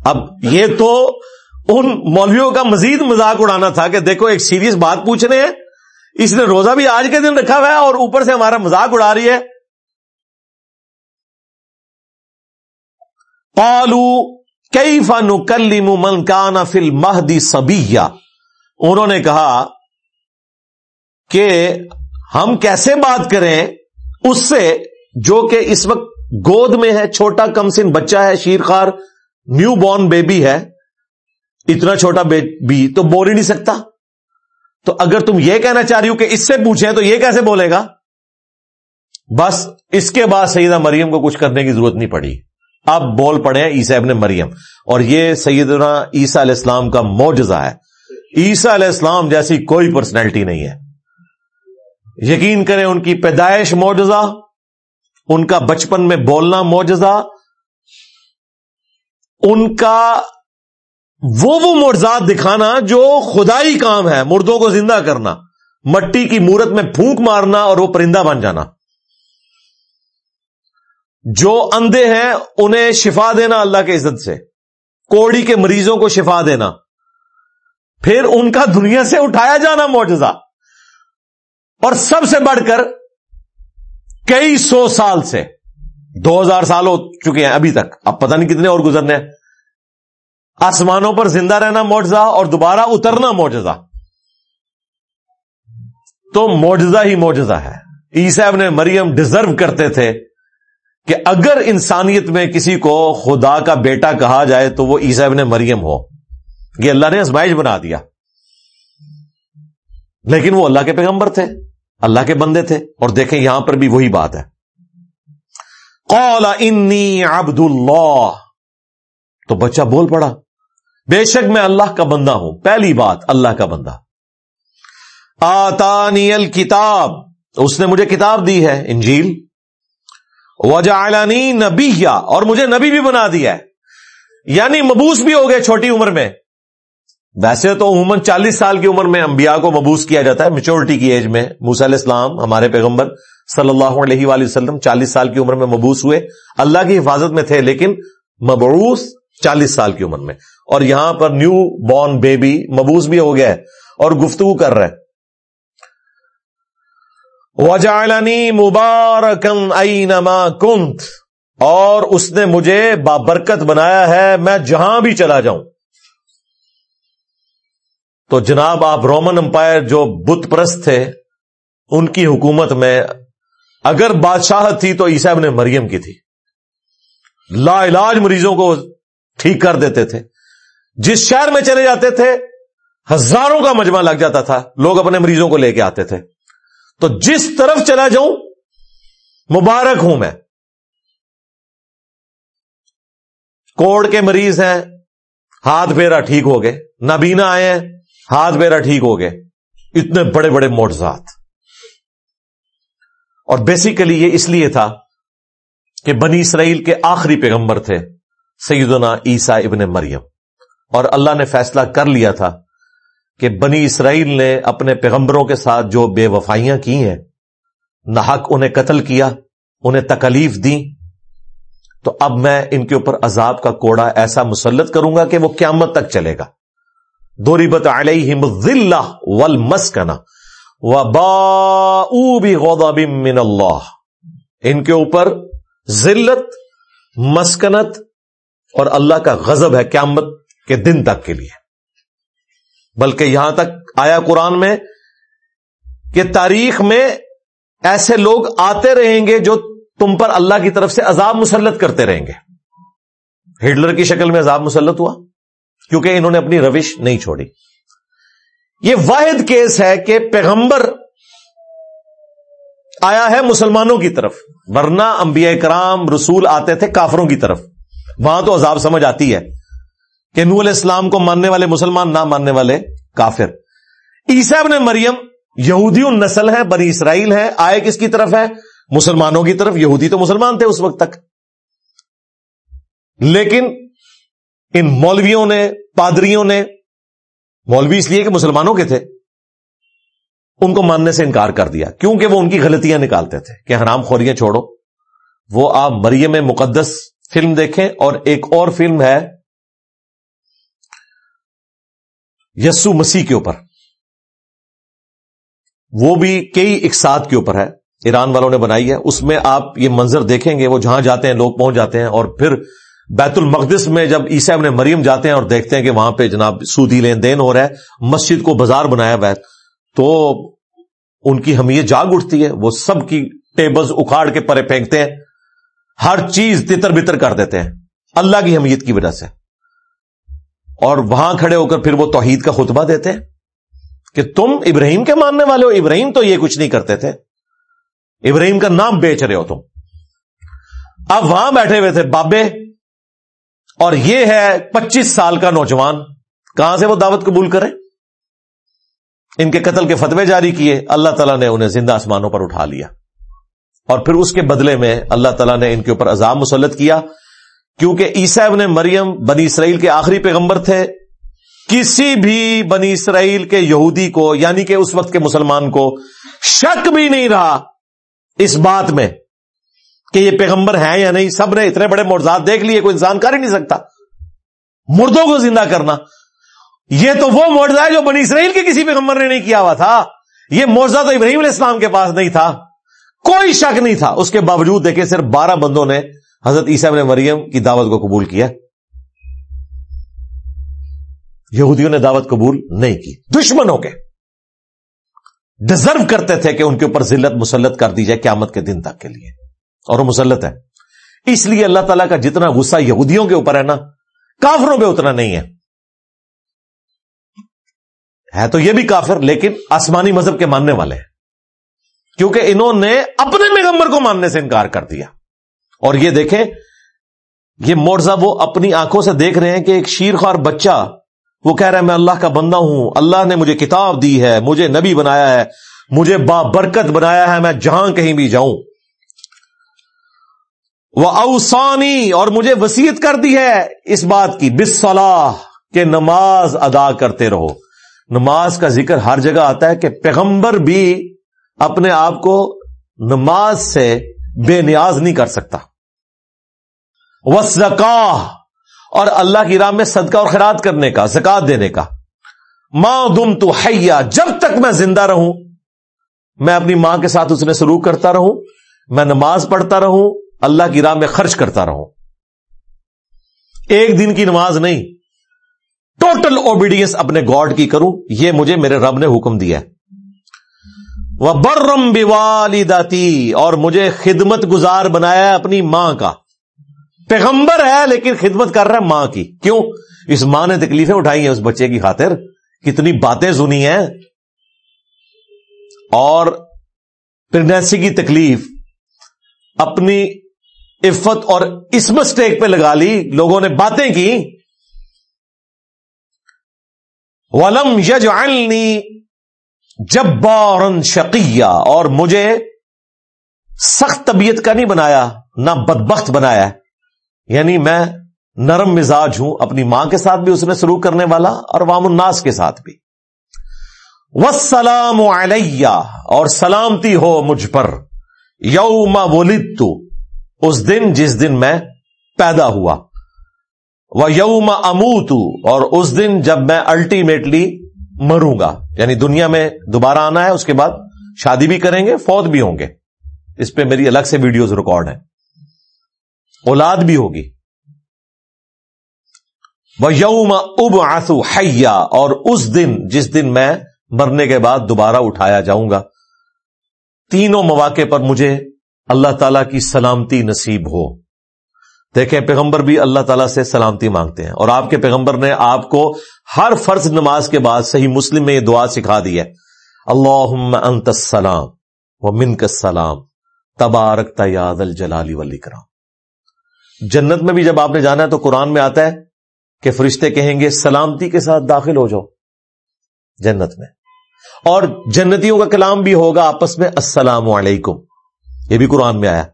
اب یہ تو ان مولویوں کا مزید مذاق اڑانا تھا کہ دیکھو ایک سیریس بات پوچھنے ہیں اس نے روزہ بھی آج کے دن رکھا ہوا ہے اور اوپر سے ہمارا مذاق اڑا رہی ہے۔ پالو کئی فن کلی من کانا فل مہدی سبیا انہوں نے کہا کہ ہم کیسے بات کریں اس سے جو کہ اس وقت گود میں ہے، چھوٹا کمسن بچہ ہے شیر خار نیو بورن بیبی ہے۔ اتنا چھوٹا بیبی تو بول ہی نہیں سکتا۔ تو اگر تم یہ کہنا چاہ رہی ہو کہ اس سے پوچھیں تو یہ کیسے بولے گا؟ بس اس کے بعد سیدہ مریم کو کچھ کرنے کی ضرورت نہیں پڑی۔ اب بول پڑے ہیں عیسا ابن مریم۔ اور یہ سیدنا عیسا علیہ السلام کا معجزہ ہے۔ عیسا علیہ السلام جیسی کوئی پرسنالٹی نہیں ہے۔ یقین کریں ان کی پیدائش معجزہ، ان کا بچپن میں بولنا معجزہ، ان کا وہ وہ مرزاد دکھانا جو خدائی کام ہے، مردوں کو زندہ کرنا، مٹی کی مورت میں پھونک مارنا اور وہ پرندہ بن جانا۔ جو اندھے ہیں، انہیں شفا دینا اللہ کے عزت سے۔ کوڑی کے مریضوں کو شفا دینا۔ پھر ان کا دنیا سے اٹھایا جانا معجزہ۔ اور سب سے بڑھ کر کئی سو سال سے، دو ہزار سال ہو چکے ہیں ابھی تک۔ اب پتہ نہیں کتنے اور گزرنے ہیں۔ آسمانوں پر زندہ رہنا معجزہ اور دوبارہ اترنا معجزہ۔ تو معجزہ ہی معجزہ ہے۔ عیسیب نے مریم ڈیزرو کرتے تھے کہ اگر انسانیت میں کسی کو خدا کا بیٹا کہا جائے تو وہ عیسیب نے مریم ہو۔ یہ اللہ نے ازمائش بنا دیا۔ لیکن وہ اللہ کے پیغمبر تھے، اللہ کے بندے تھے۔ اور دیکھیں یہاں پر بھی وہی بات ہے۔ قال انی عبد اللہ تو بچہ بول پڑا، بے شک میں اللہ کا بندہ ہوں، پہلی بات اللہ کا بندہ۔ آتانی الکتاب، اس نے مجھے کتاب دی ہے، انجیل۔ وجعلنی نبی اور مجھے نبی بھی بنا دیا ہے۔ یعنی مبوس بھی ہو گئے چھوٹی عمر میں۔ ویسے تو عموماً چالیس سال کی عمر میں انبیاء کو مبوس کیا جاتا ہے میچورٹی کی ایج میں۔ موسیٰ علیہ السلام، ہمارے پیغمبر صلی اللہ علیہ وآلہ وسلم چالیس سال کی عمر میں مبوس ہوئے۔ اللہ کی حفاظت میں تھے، لیکن مبعوث چالیس سال کی عمر میں۔ اور یہاں پر نیو بورن بیبی مبوس بھی ہو گیا ہے اور گفتگو کر رہے وجالنی مبارکن اینما کنت۔ اور اس نے مجھے بابرکت بنایا ہے، میں جہاں بھی چلا جاؤں۔ تو جناب آپ رومن امپائر جو بت پرست تھے، ان کی حکومت میں اگر بادشاہت تھی تو عیسیب نے مریم کی تھی۔ لا علاج مریضوں کو ٹھیک کر دیتے تھے۔ جس شہر میں چلے جاتے تھے، ہزاروں کا مجمع لگ جاتا تھا۔ لوگ اپنے مریضوں کو لے کے آتے تھے۔ تو جس طرف چلا جاؤں، مبارک ہوں میں۔ کوڑ کے مریض ہیں، ہاتھ پھیرا ٹھیک ہو گئے۔ نبینا آئے ہیں، ہاتھ پھیرا ٹھیک ہو گئے۔ اتنے بڑے بڑے موٹزات اور بیسیکلی یہ اس لیے تھا کہ بنی اسرائیل کے آخری پیغمبر تھے۔ سیدنا عیسا ابن مریم۔ اور اللہ نے فیصلہ کر لیا تھا کہ بنی اسرائیل نے اپنے پیغمبروں کے ساتھ جو بے وفائیاں کی ہیں، نہ انہیں قتل کیا، انہیں تکلیف دی تو اب میں ان کے اوپر عذاب کا کوڑا ایسا مسلط کروں گا کہ وہ قیامت تک چلے گا۔ دوری بت ول مسکنا و با من اللہ۔ ان کے اوپر ذلت، مسکنت اور اللہ کا غضب ہے قیامت کے دن تک کے لیے۔ بلکہ یہاں تک آیا قرآن میں کہ تاریخ میں ایسے لوگ آتے رہیں گے جو تم پر اللہ کی طرف سے عذاب مسلط کرتے رہیں گے۔ ہٹلر کی شکل میں عذاب مسلط ہوا کیونکہ انہوں نے اپنی روش نہیں چھوڑی۔ یہ واحد کیس ہے کہ پیغمبر آیا ہے مسلمانوں کی طرف، ورنہ انبیاء کرام رسول آتے تھے کافروں کی طرف۔ وہاں تو عذاب سمجھ آتی ہے کہ نور علیہ السلام کو ماننے والے مسلمان، نہ ماننے والے کافر۔ عیسیٰ ابن مریم یہودی نسل ہے، بنی اسرائیل ہے، آئے کس کی طرف ہے؟ مسلمانوں کی طرف، یہودی تو مسلمان تھے اس وقت تک۔ لیکن ان مولویوں نے، پادریوں نے، مولوی اس لیے کہ مسلمانوں کے تھے، ان کو ماننے سے انکار کر دیا۔ کیونکہ وہ ان کی غلطیاں نکالتے تھے کہ حرام خوریاں چھوڑو۔ وہ آپ مریم مقدس فلم دیکھیں اور ایک اور فلم ہے یسو مسیح کے اوپر۔ وہ بھی کئی اقساط کے اوپر ہے۔ ایران والوں نے بنائی ہے۔ اس میں آپ یہ منظر دیکھیں گے، وہ جہاں جاتے ہیں، لوگ پہنچ جاتے ہیں اور پھر بیت المقدس میں جب عیسیٰ نے مریم جاتے ہیں اور دیکھتے ہیں کہ وہاں پہ جناب سودی لین دین ہو رہا ہے، مسجد کو بازار بنایا ہوا ہے، تو ان کی حمیت جاگ اٹھتی ہے۔ وہ سب کی ٹیبلز اکھاڑ کے پرے پھینکتے ہیں۔ ہر چیز تتر بتر کر دیتے ہیں۔ اللہ کی حمیت کی وجہ سے۔ اور وہاں کھڑے ہو کر پھر وہ توحید کا خطبہ دیتے کہ تم ابراہیم کے ماننے والے ہو۔ ابراہیم تو یہ کچھ نہیں کرتے تھے۔ ابراہیم کا نام بیچ رہے ہو تم۔ اب وہاں بیٹھے ہوئے تھے بابے۔ اور یہ ہے پچیس سال کا نوجوان۔ کہاں سے وہ دعوت قبول کرے؟ ان کے قتل کے فتوے جاری کیے۔ اللہ تعالیٰ نے انہیں زندہ آسمانوں پر اٹھا لیا۔ اور پھر اس کے بدلے میں اللہ تعالیٰ نے ان کے اوپر عذاب مسلط کیا، کیونکہ عیسیٰ ابن مریم بنی اسرائیل کے آخری پیغمبر تھے، کسی بھی بنی اسرائیل کے یہودی کو یعنی کہ اس وقت کے مسلمان کو شک بھی نہیں رہا اس بات میں کہ یہ پیغمبر ہے یا نہیں۔ سب نے اتنے بڑے مرزاد دیکھ لیے، کوئی انسان کر ہی نہیں سکتا۔ مردوں کو زندہ کرنا۔ یہ تو وہ مرزا ہے جو بنی اسرائیل کے کسی پیغمبر نے نہیں کیا ہوا تھا۔ یہ مرزا تو ابراہیم علیہ السلام کے پاس نہیں تھا۔ کوئی شک نہیں تھا۔ اس کے باوجود دیکھے صرف بارہ بندوں نے حضرت عیسیٰ نے مریم کی دعوت کو قبول کیا۔ یہودیوں نے دعوت قبول نہیں کی۔ دشمنوں کے ڈیزرو کرتے تھے کہ ان کے اوپر ذلت مسلط کر دی جائے قیامت کے دن تک کے لیے۔ اور وہ مسلط ہے اس لیے اللہ تعالیٰ کا جتنا غصہ یہودیوں کے اوپر ہے نا، کافروں پہ اتنا نہیں ہے۔ ہے تو یہ بھی کافر، لیکن آسمانی مذہب کے ماننے والے ہیں۔ کیونکہ انہوں نے اپنے پیغمبر کو ماننے سے انکار کر دیا۔ اور یہ دیکھیں، یہ مورزا وہ اپنی آنکھوں سے دیکھ رہے ہیں کہ ایک شیر خوار بچہ، وہ کہہ رہا ہے، میں اللہ کا بندہ ہوں، اللہ نے مجھے کتاب دی ہے، مجھے نبی بنایا ہے، مجھے با برکت بنایا ہے، میں جہاں کہیں بھی جاؤں۔ وہ اوسانی اور مجھے وسیعت کر دی ہے اس بات کی بسلاح کہ نماز ادا کرتے رہو۔ نماز کا ذکر ہر جگہ آتا ہے کہ پیغمبر بھی اپنے آپ کو نماز سے بے نیاز نہیں کر سکتا۔ وسکا اور اللہ کی راہ میں صدقہ اور خیرات کرنے کا، زکات دینے کا۔ ماں دم تو حیا جب تک میں زندہ رہوں، میں اپنی ماں کے ساتھ اس نے سلوک کرتا رہوں، میں نماز پڑھتا رہوں، اللہ کی راہ میں خرچ کرتا رہوں۔ ایک دن کی نماز نہیں ٹوٹل اوبیڈینس اپنے گاڈ کی کروں، یہ مجھے میرے رب نے حکم دیا ہے۔ وہ برم بیوالی داتی اور مجھے خدمت گزار بنایا ہے اپنی ماں کا۔ پیغمبر ہے لیکن خدمت کر رہا ہے ماں کی۔ کیوں؟ اس ماں نے تکلیفیں اٹھائی ہیں اس بچے کی خاطر۔ کتنی باتیں سنی ہیں۔ اور پریگنسی کی تکلیف اپنی عفت اور اس مسٹیک پہ لگا لی۔ لوگوں نے باتیں کی۔ ولم یج جبارن شقیہ اور مجھے سخت طبیعت کا نہیں بنایا، نہ بدبخت بنایا۔ یعنی میں نرم مزاج ہوں، اپنی ماں کے ساتھ بھی اس نے شروع کرنے والا اور وام الناس کے ساتھ بھی۔ وسلام علیہ، اور سلامتی ہو مجھ پر۔ یوم ولدت، اس دن جس دن میں پیدا ہوا۔ وہ یوم اموت، اور اس دن جب میں الٹیمیٹلی مروں گا۔ یعنی دنیا میں دوبارہ آنا ہے، اس کے بعد شادی بھی کریں گے، فوت بھی ہوں گے۔ اس پہ میری الگ سے ویڈیوز ریکارڈ ہیں۔ اولاد بھی ہوگی۔ وہ یوم اب آسو حیا اور اس دن، جس دن میں مرنے کے بعد دوبارہ اٹھایا جاؤں گا۔ تینوں مواقع پر مجھے اللہ تعالی کی سلامتی نصیب ہو۔ دیکھیں، پیغمبر بھی اللہ تعالیٰ سے سلامتی مانگتے ہیں اور آپ کے پیغمبر نے آپ کو ہر فرض نماز کے بعد صحیح مسلم میں یہ دعا سکھا دی ہے۔ اللہ انت السلام و من کا سلام تبارک تیاد الجلالی ولی کرام جنت میں بھی جب آپ نے جانا ہے تو قرآن میں آتا ہے کہ فرشتے کہیں گے، سلامتی کے ساتھ داخل ہو جاؤ جنت میں۔ اور جنتیوں کا کلام بھی ہوگا آپس میں، السلام علیکم۔ یہ بھی قرآن میں آیا۔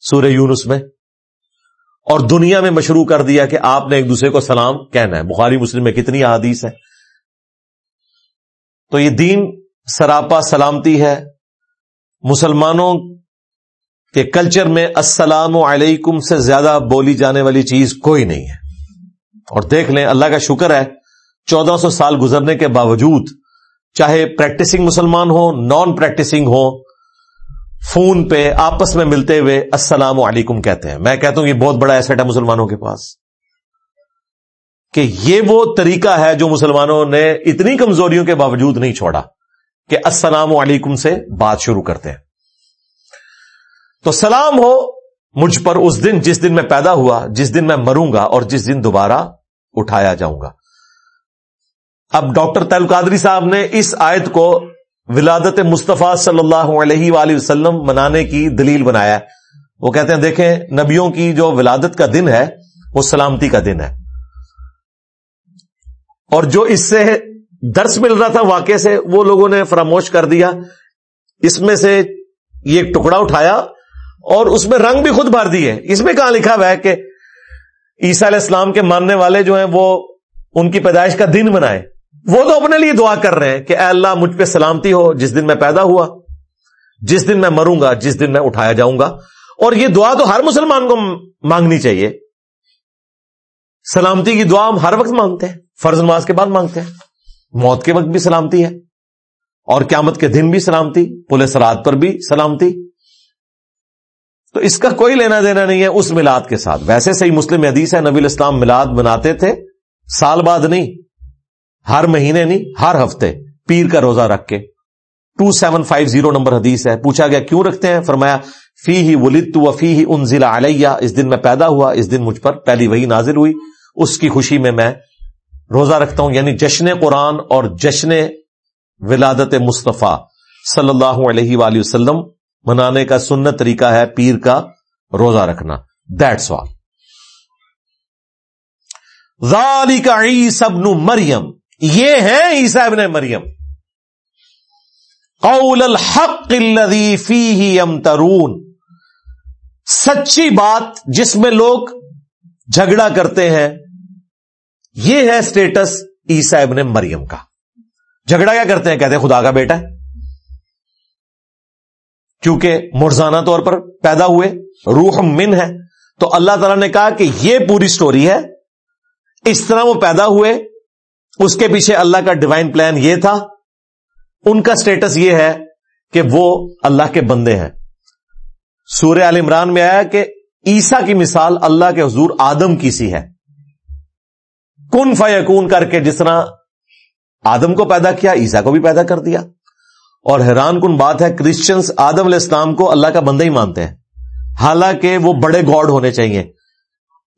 سورہ یونس میں اور دنیا میں مشروع کر دیا کہ آپ نے ایک دوسرے کو سلام کہنا ہے۔ بخاری مسلم میں کتنی حادیث ہے تو یہ دین سراپا سلامتی ہے۔ مسلمانوں کے کلچر میں السلام علیکم سے زیادہ بولی جانے والی چیز کوئی نہیں ہے۔ اور دیکھ لیں، اللہ کا شکر ہے، چودہ سو سال گزرنے کے باوجود، چاہے پریکٹسنگ مسلمان ہو نان پریکٹسنگ ہو فون پہ آپس میں ملتے ہوئے السلام علیکم کہتے ہیں۔ میں کہتا ہوں یہ بہت بڑا ایسٹ ہے مسلمانوں کے پاس۔ کہ یہ وہ طریقہ ہے جو مسلمانوں نے اتنی کمزوریوں کے باوجود نہیں چھوڑا کہ السلام علیکم سے بات شروع کرتے ہیں۔ تو سلام ہو مجھ پر اس دن، جس دن میں پیدا ہوا، جس دن میں مروں گا اور جس دن دوبارہ اٹھایا جاؤں گا۔ اب ڈاکٹر تیل قادری صاحب نے اس آیت کو ولادت مصطفیٰ صلی اللہ علیہ وآلہ وسلم منانے کی دلیل بنایا ہے۔ وہ کہتے ہیں، دیکھیں، نبیوں کی جو ولادت کا دن ہے، وہ سلامتی کا دن ہے۔ اور جو اس سے درس مل رہا تھا واقع سے، وہ لوگوں نے فراموش کر دیا۔ اس میں سے یہ ایک ٹکڑا اٹھایا اور اس میں رنگ بھی خود بھر دیے۔ اس میں کہاں لکھا ہوا ہے کہ عیسیٰ علیہ السلام کے ماننے والے جو ہیں، وہ ان کی پیدائش کا دن منائے۔ وہ تو اپنے لیے دعا کر رہے ہیں کہ اے اللہ مجھ پہ سلامتی ہو، جس دن میں پیدا ہوا، جس دن میں مروں گا، جس دن میں اٹھایا جاؤں گا۔ اور یہ دعا تو ہر مسلمان کو مانگنی چاہیے۔ سلامتی کی دعا ہم ہر وقت مانگتے ہیں، فرض نماز کے بعد مانگتے ہیں۔ موت کے وقت بھی سلامتی ہے۔ اور قیامت کے دن بھی سلامتی، پولیس رات پر بھی سلامتی۔ تو اس کا کوئی لینا دینا نہیں ہے اس ملاد کے ساتھ۔ ویسے صحیح مسلم حدیث ہے، نبی الاسلام ملاد بناتے تھے، سال بعد نہیں ہر مہینے نہیں، ہر ہفتے پیر کا روزہ رکھ کے۔ Two seven five zero number حدیث ہے۔ پوچھا گیا، کیوں رکھتے ہیں؟ فرمایا فی ہی ولت و فی ہی ان ضلع علیہ۔ اس دن میں پیدا ہوا، اس دن مجھ پر پہلی وہی نازل ہوئی۔ اس کی خوشی میں میں روزہ رکھتا ہوں یعنی جشن قرآن اور جشن ولادت مصطفیٰ صلی اللہ علیہ وآلہ وسلم۔ منانے کا سنت طریقہ ہے پیر کا روزہ رکھنا۔ دیٹس وال ذالی کا ابن مریم۔ یہ ہے عیسا ابن مریم. قول الحق الذي فيه يمترون سچی بات جس میں لوگ جھگڑا کرتے ہیں، یہ ہے اسٹیٹس عیسا ابن مریم کا. جھگڑا کیا کرتے ہیں؟ کہتے ہیں خدا کا بیٹا ہے. کیونکہ مرزانہ طور پر پیدا ہوئے، روح من ہے. تو اللہ تعالی نے کہا کہ یہ پوری سٹوری ہے. اس طرح وہ پیدا ہوئے اس کے پیچھے اللہ کا ڈیوائن پلان یہ تھا۔ ان کا سٹیٹس یہ ہے کہ وہ اللہ کے بندے ہیں۔ سورہ عال عمران میں آیا کہ عیسا کی مثال اللہ کے حضور آدم کی سی ہے۔ کن فیکون کر کے جس طرح آدم کو پیدا کیا عیسا کو بھی پیدا کر دیا۔ اور حیران کن بات ہے کرسچنس آدم علیہ السلام کو اللہ کا بندہ ہی مانتے ہیں۔ حالانکہ وہ بڑے گاڈ ہونے چاہیے۔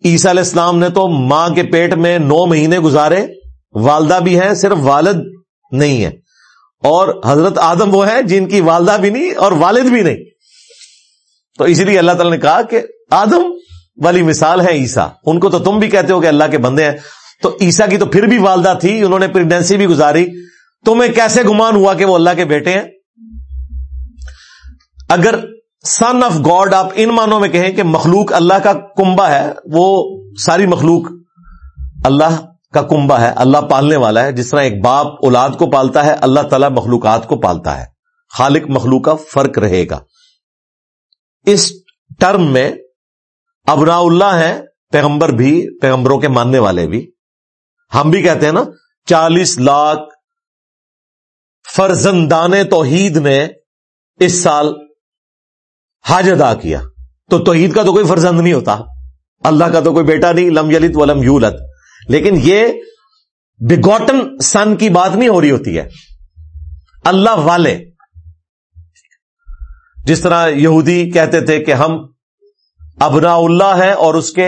عیسا علیہ السلام نے تو ماں کے پیٹ میں نو مہینے گزارے۔ والدہ بھی ہیں، صرف والد نہیں ہے اور حضرت آدم وہ ہیں جن کی والدہ بھی نہیں اور والد بھی نہیں۔ تو اس لیے اللہ تعالی نے کہا کہ آدم والی مثال ہے عیسا ان کو تو تم بھی کہتے ہو کہ اللہ کے بندے ہیں۔ تو عیسا کی تو پھر بھی والدہ تھی، انہوں نے پریگنسی بھی گزاری۔ تمہیں کیسے گمان ہوا کہ وہ اللہ کے بیٹے ہیں؟ اگر سن آف گاڈ آپ ان مانوں میں کہیں کہ مخلوق اللہ کا کنبا ہے، وہ ساری مخلوق اللہ کا کنبا ہے، اللہ پالنے والا ہے، جس طرح ایک باپ اولاد کو پالتا ہے، اللہ تعالی مخلوقات کو پالتا ہے۔ خالق مخلوق کا فرق رہے گا۔ اس ٹرم میں ابنا اللہ ہے پیغمبر بھی، پیغمبروں کے ماننے والے بھی۔ ہم بھی کہتے ہیں نا، چالیس لاکھ فرزندان توحید نے اس سال حج ادا کیا۔ تو توحید کا تو کوئی فرزند نہیں ہوتا۔ اللہ کا تو کوئی بیٹا نہیں، لم یلت ولم یولت لیکن یہ بگوٹن سن کی بات نہیں ہو رہی ہوتی ہے۔ اللہ والے۔ جس طرح یہودی کہتے تھے کہ ہم ابنا اللہ ہے اور اس کے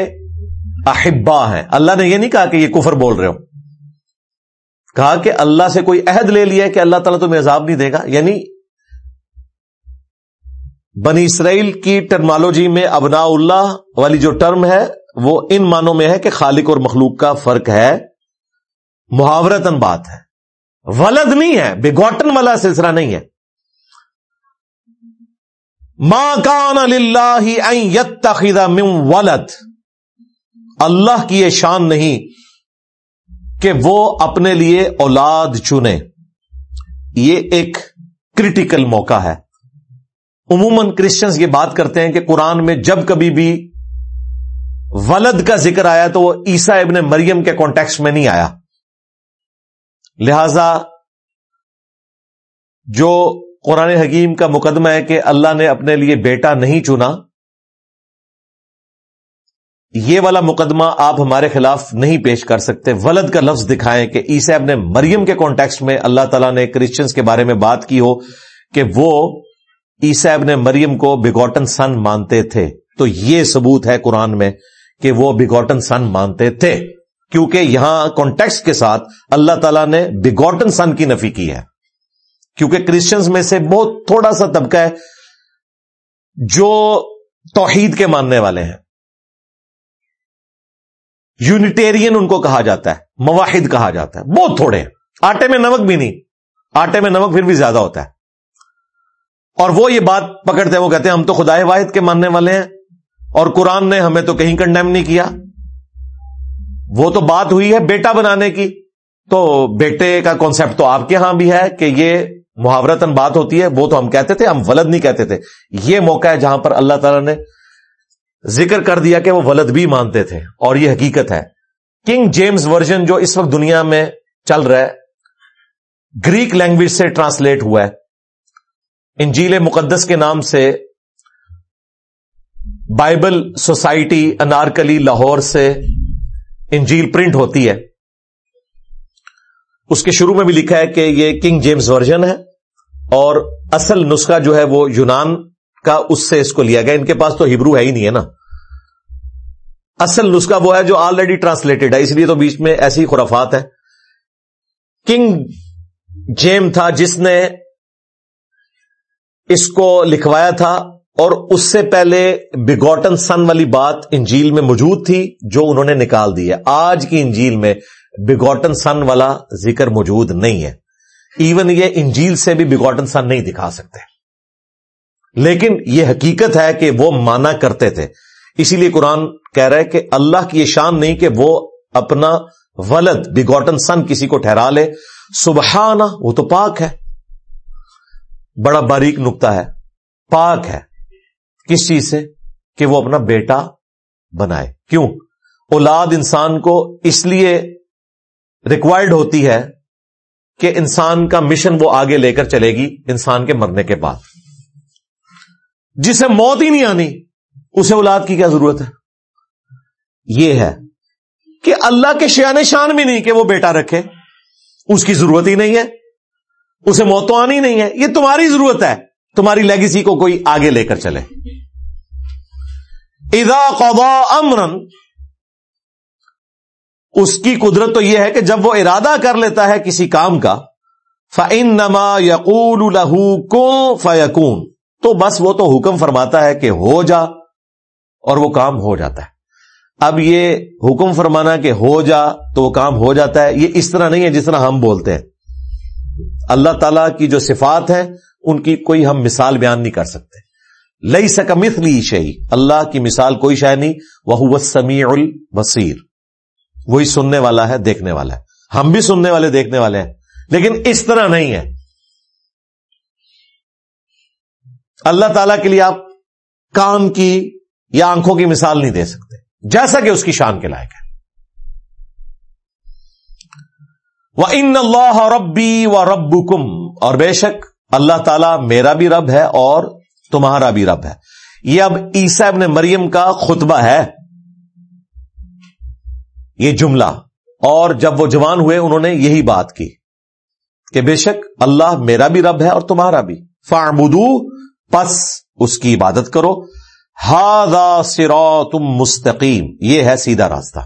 احبا ہیں۔ اللہ نے یہ نہیں کہا کہ یہ کفر بول رہے ہو۔ کہا کہ اللہ سے کوئی عہد لے لیا کہ اللہ تعالیٰ تمہیں عذاب نہیں دے گا۔ یعنی بنی اسرائیل کی ٹرمالوجی میں ابنا اللہ والی جو ٹرم ہے وہ ان معنوں میں ہے کہ خالق اور مخلوق کا فرق ہے محاورتن بات ہے۔ ولد نہیں ہے بگوٹن والا سلسلہ نہیں ہے۔ ماں کان اللہ من ولد۔ اللہ کی یہ شان نہیں کہ وہ اپنے لیے اولاد چنے۔ یہ ایک کرٹیکل موقع ہے۔ عموماً کرسچنس یہ بات کرتے ہیں کہ قرآن میں جب کبھی بھی ولد کا ذکر آیا تو وہ عیسا ابن مریم کے کانٹیکس میں نہیں آیا۔ لہذا جو قرآن حکیم کا مقدمہ ہے کہ اللہ نے اپنے لیے بیٹا نہیں چنا، یہ والا مقدمہ آپ ہمارے خلاف نہیں پیش کر سکتے۔ ولد کا لفظ دکھائیں کہ عیسا ابن مریم کے کانٹیکس میں اللہ تعالیٰ نے کرسچنس کے بارے میں بات کی ہو کہ وہ عیسا ابن مریم کو بگوٹن سن مانتے تھے۔ تو یہ ثبوت ہے قرآن میں کہ وہ بگوٹن سن مانتے تھے، کیونکہ یہاں کانٹیکس کے ساتھ اللہ تعالیٰ نے بگوٹن سن کی نفی کی ہے۔ کیونکہ کرسچنس میں سے بہت تھوڑا سا طبقہ ہے جو توحید کے ماننے والے ہیں۔ یونیٹیرین ان کو کہا جاتا ہے، مواحد کہا جاتا ہے۔ بہت تھوڑے آٹے میں نمک بھی نہیں، آٹے میں نمک پھر بھی زیادہ ہوتا ہے۔ اور وہ یہ بات پکڑتے ہیں، وہ کہتے ہیں ہم تو خدا واحد کے ماننے والے ہیں۔ اور قرآن نے ہمیں تو کہیں کنڈیم نہیں کیا۔ وہ تو بات ہوئی ہے بیٹا بنانے کی۔ تو بیٹے کا کانسیپٹ تو آپ کے ہاں بھی ہے کہ یہ محاورتن بات ہوتی ہے۔ وہ تو ہم کہتے تھے، ہم ولد نہیں کہتے تھے۔ یہ موقع ہے جہاں پر اللہ تعالی نے ذکر کر دیا کہ وہ ولد بھی مانتے تھے۔ اور یہ حقیقت ہے۔ کنگ جیمز ورژن جو اس وقت دنیا میں چل رہا ہے گریک لینگویج سے ٹرانسلیٹ ہوا ہے۔ انجیل مقدس کے نام سے بائبل سوسائٹی انارکلی لاہور سے انجیل پرنٹ ہوتی ہے۔ اس کے شروع میں بھی لکھا ہے کہ یہ کنگ جیمز ورژن ہے اور اصل نسخہ جو ہے وہ یونان کا اس سے اس کو لیا گیا۔ ان کے پاس تو ہبرو ہے ہی نہیں ہے نا۔ اصل نسخہ وہ ہے جو آلریڈی ٹرانسلیٹڈ ہے، اس لیے تو بیچ میں ایسی خرافات ہے کنگ جیم تھا جس نے اس کو لکھوایا تھا۔ اور اس سے پہلے بگوٹن سن والی بات انجیل میں موجود تھی جو انہوں نے نکال دی ہے۔ آج کی انجیل میں بگوٹن سن والا ذکر موجود نہیں ہے۔ ایون یہ انجیل سے بھی بگوٹن سن نہیں دکھا سکتے۔ لیکن یہ حقیقت ہے کہ وہ مانا کرتے تھے۔ اسی لیے قرآن کہہ رہا ہے کہ اللہ کی یہ شان نہیں کہ وہ اپنا ولد بگوٹن سن کسی کو ٹھہرا لے۔ سبحانہ، وہ تو پاک ہے۔ بڑا باریک نکتا ہے۔ پاک ہے۔ کس چیز سے کہ وہ اپنا بیٹا بنائے۔ کیوں؟ اولاد انسان کو اس لیے ریکوائرڈ ہوتی ہے کہ انسان کا مشن وہ آگے لے کر چلے گی انسان کے مرنے کے بعد۔ جسے موت ہی نہیں آنی، اسے اولاد کی کیا ضرورت ہے؟ یہ ہے کہ اللہ کے شیان شان بھی نہیں کہ وہ بیٹا رکھے، اس کی ضرورت ہی نہیں ہے، اسے موت تو آنی نہیں ہے، یہ تمہاری ضرورت ہے۔ تمہاری لیگسی کو کوئی آگے لے کر چلے۔ ادا قضا امرن اس کی قدرت تو یہ ہے کہ جب وہ ارادہ کر لیتا ہے کسی کام کا فن نما یقول فیقون تو بس وہ تو حکم فرماتا ہے کہ ہو جا اور وہ کام ہو جاتا ہے۔ اب یہ حکم فرمانا کہ ہو جا تو وہ کام ہو جاتا ہے۔ یہ اس طرح نہیں ہے جس طرح ہم بولتے ہیں۔ اللہ تعالی کی جو صفات ہے ان کی کوئی ہم مثال بیان نہیں کر سکتے۔ لئی سکا مثلی شہی اللہ کی مثال کوئی شاید نہیں وہ سمیع البصیر وہی سننے والا ہے، دیکھنے والا ہے۔ ہم بھی سننے والے، دیکھنے والے ہیں۔ لیکن اس طرح نہیں ہے۔ اللہ تعالی کے لیے آپ کان کی یا آنکھوں کی مثال نہیں دے سکتے۔ جیسا کہ اس کی شان کے لائق ہے۔ وہ ان اللہ ربی و رب اور بے شک اللہ تعالیٰ میرا بھی رب ہے اور تمہارا بھی رب ہے۔ یہ اب عیسا ابن مریم کا خطبہ ہے۔ یہ جملہ۔ اور جب وہ جوان ہوئے، انہوں نے یہی بات کی کہ بے شک اللہ میرا بھی رب ہے اور تمہارا بھی۔ فارمدو پس اس کی عبادت کرو۔ ہا سرا تم مستقیم۔ یہ ہے سیدھا راستہ۔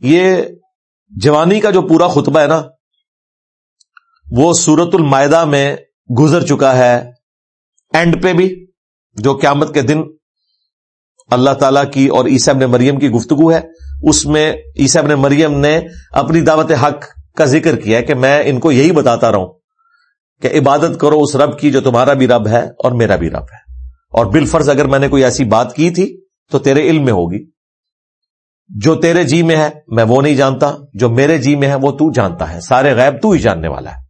یہ جوانی کا جو پورا خطبہ ہے نا وہ سورت المائدہ میں گزر چکا ہے اینڈ پہ بھی، جو قیامت کے دن اللہ تعالی کی اور عیسیب نے مریم کی گفتگو ہے، اس میں عیسیب نے مریم نے اپنی دعوت حق کا ذکر کیا ہے کہ میں ان کو یہی بتاتا رہا ہوں کہ عبادت کرو، اس رب کی جو تمہارا بھی رب ہے اور میرا بھی رب ہے۔ اور بال فرض اگر میں نے کوئی ایسی بات کی تھی تو تیرے علم میں ہوگی۔ جو تیرے جی میں ہے، میں وہ نہیں جانتا، جو میرے جی میں ہے، وہ تو جانتا ہے۔ سارے غیب تو ہی جاننے والا ہے۔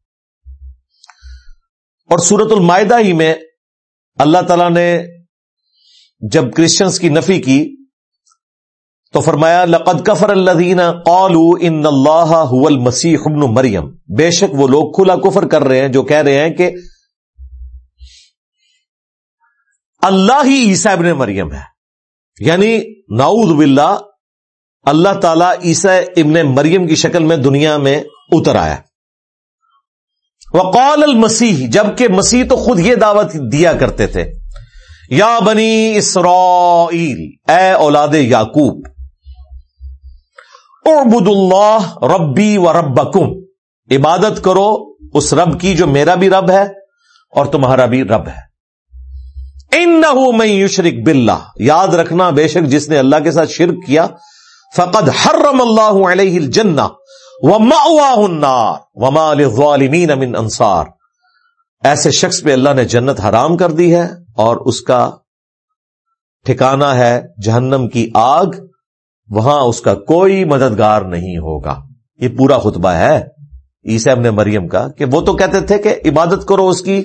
اور سورت المائدہ ہی میں اللہ تعالی نے جب کرسچنس کی نفی کی تو فرمایا، لقد کفر اللہ قالو ان اللہ المسیح ابن مریم بے شک وہ لوگ کھلا کفر کر رہے ہیں جو کہہ رہے ہیں کہ اللہ ہی عیسا ابن مریم ہے۔ یعنی ناؤد باللہ، اللہ تعالی عیسا ابن مریم کی شکل میں دنیا میں اتر آیا۔ وقال المسیح، جبکہ مسیح تو خود یہ دعوت دیا کرتے تھے، یا بنی اسرائیل، اے اولاد یاقوب اعبد اللہ ربی و ربکم، عبادت کرو اس رب کی جو میرا بھی رب ہے اور تمہارا بھی رب ہے۔ میں یشرک باللہ، یاد رکھنا بے شک جس نے اللہ کے ساتھ شرک کیا، فقد حرم اللہ علیہ الجنہ۔ النار وما للظالمین من انصار ایسے شخص پہ اللہ نے جنت حرام کر دی ہے اور اس کا ٹھکانا ہے جہنم کی آگ، وہاں اس کا کوئی مددگار نہیں ہوگا۔ یہ پورا خطبہ ہے عیسی ابن مریم کا کہ وہ تو کہتے تھے کہ عبادت کرو اس کی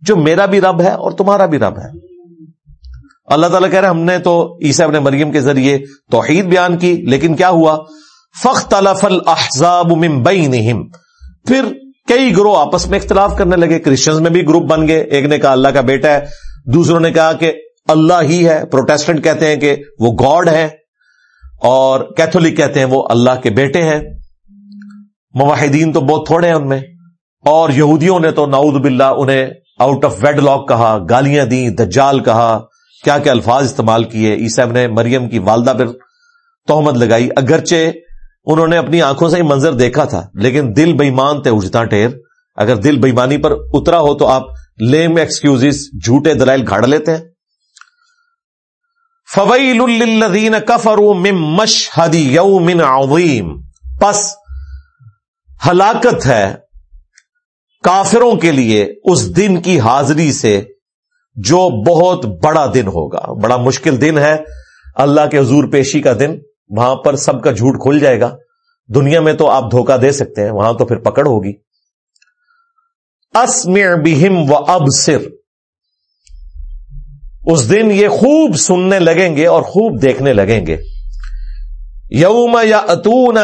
جو میرا بھی رب ہے اور تمہارا بھی رب ہے۔ اللہ تعالیٰ کہہ رہے ہم نے تو عیسی ابن مریم کے ذریعے توحید بیان کی، لیکن کیا ہوا؟ فخت الاحزاب من بینہم۔ پھر کئی گروہ آپس میں اختلاف کرنے لگے۔ کرسچنز میں بھی گروپ بن گئے۔ ایک نے کہا اللہ کا بیٹا ہے۔ دوسروں نے کہا کہ اللہ ہی ہے۔ پروٹیسٹنٹ کہتے ہیں کہ وہ گاڈ ہے اور کیتھولک کہتے ہیں وہ اللہ کے بیٹے ہیں۔ مواحدین تو بہت تھوڑے ہیں ان میں۔ اور یہودیوں نے تو ناؤد باللہ انہیں آؤٹ آف ویڈ لاک کہا، گالیاں دی دجال کہا۔ کیا کیا الفاظ استعمال کیے۔ عیسیب نے مریم کی والدہ پر تہمت لگائی۔ اگرچہ انہوں نے اپنی آنکھوں سے ہی منظر دیکھا تھا، لیکن دل بےمان تھے اجتا ٹیر اگر دل بےمانی پر اترا ہو تو آپ لیم ایکسکیوز جھوٹے دلائل گھاڑ لیتے ہیں۔ فویل الدین کفرو مم مشہدی یوم عظیم پس ہلاکت ہے کافروں کے لیے اس دن کی حاضری سے جو بہت بڑا دن ہوگا۔ بڑا مشکل دن ہے۔ اللہ کے حضور پیشی کا دن۔ وہاں پر سب کا جھوٹ کھل جائے گا۔ دنیا میں تو آپ دھوکہ دے سکتے ہیں، وہاں تو پھر پکڑ ہوگی۔ اسمع بہم و اب سر اس دن یہ خوب سننے لگیں گے اور خوب دیکھنے لگیں گے۔ یوم یا اتون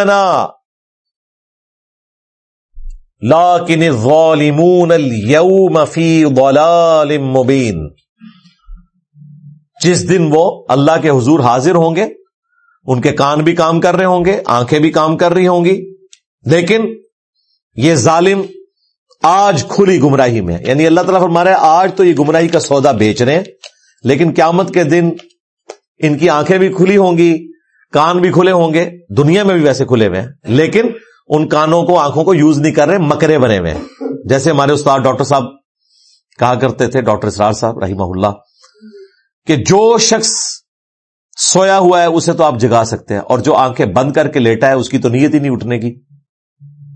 لاکن الظالمون اليوم فی ضلال مبین۔ جس دن وہ اللہ کے حضور حاضر ہوں گے ان کے کان بھی کام کر رہے ہوں گے، آنکھیں بھی کام کر رہی ہوں گی۔ لیکن یہ ظالم آج کھلی گمراہی میں یعنی اللہ تعالیٰ فرما رہا ہے، آج تو یہ گمراہی کا سودا بیچ رہے ہیں، لیکن قیامت کے دن ان کی آنکھیں بھی کھلی ہوں گی، کان بھی کھلے ہوں گے۔ دنیا میں بھی ویسے کھلے ہوئے ہیں، لیکن ان کانوں کو، آنکھوں کو یوز نہیں کر رہے، مکرے بنے ہوئے جیسے ہمارے استاد ڈاکٹر صاحب کہا کرتے تھے، ڈاکٹر اسرار صاحب رحمہ اللہ، کہ جو شخص سویا ہوا ہے، اسے تو آپ جگا سکتے ہیں۔ اور جو آنکھیں بند کر کے لیٹا ہے، اس کی تو نیت ہی نہیں اٹھنے کی۔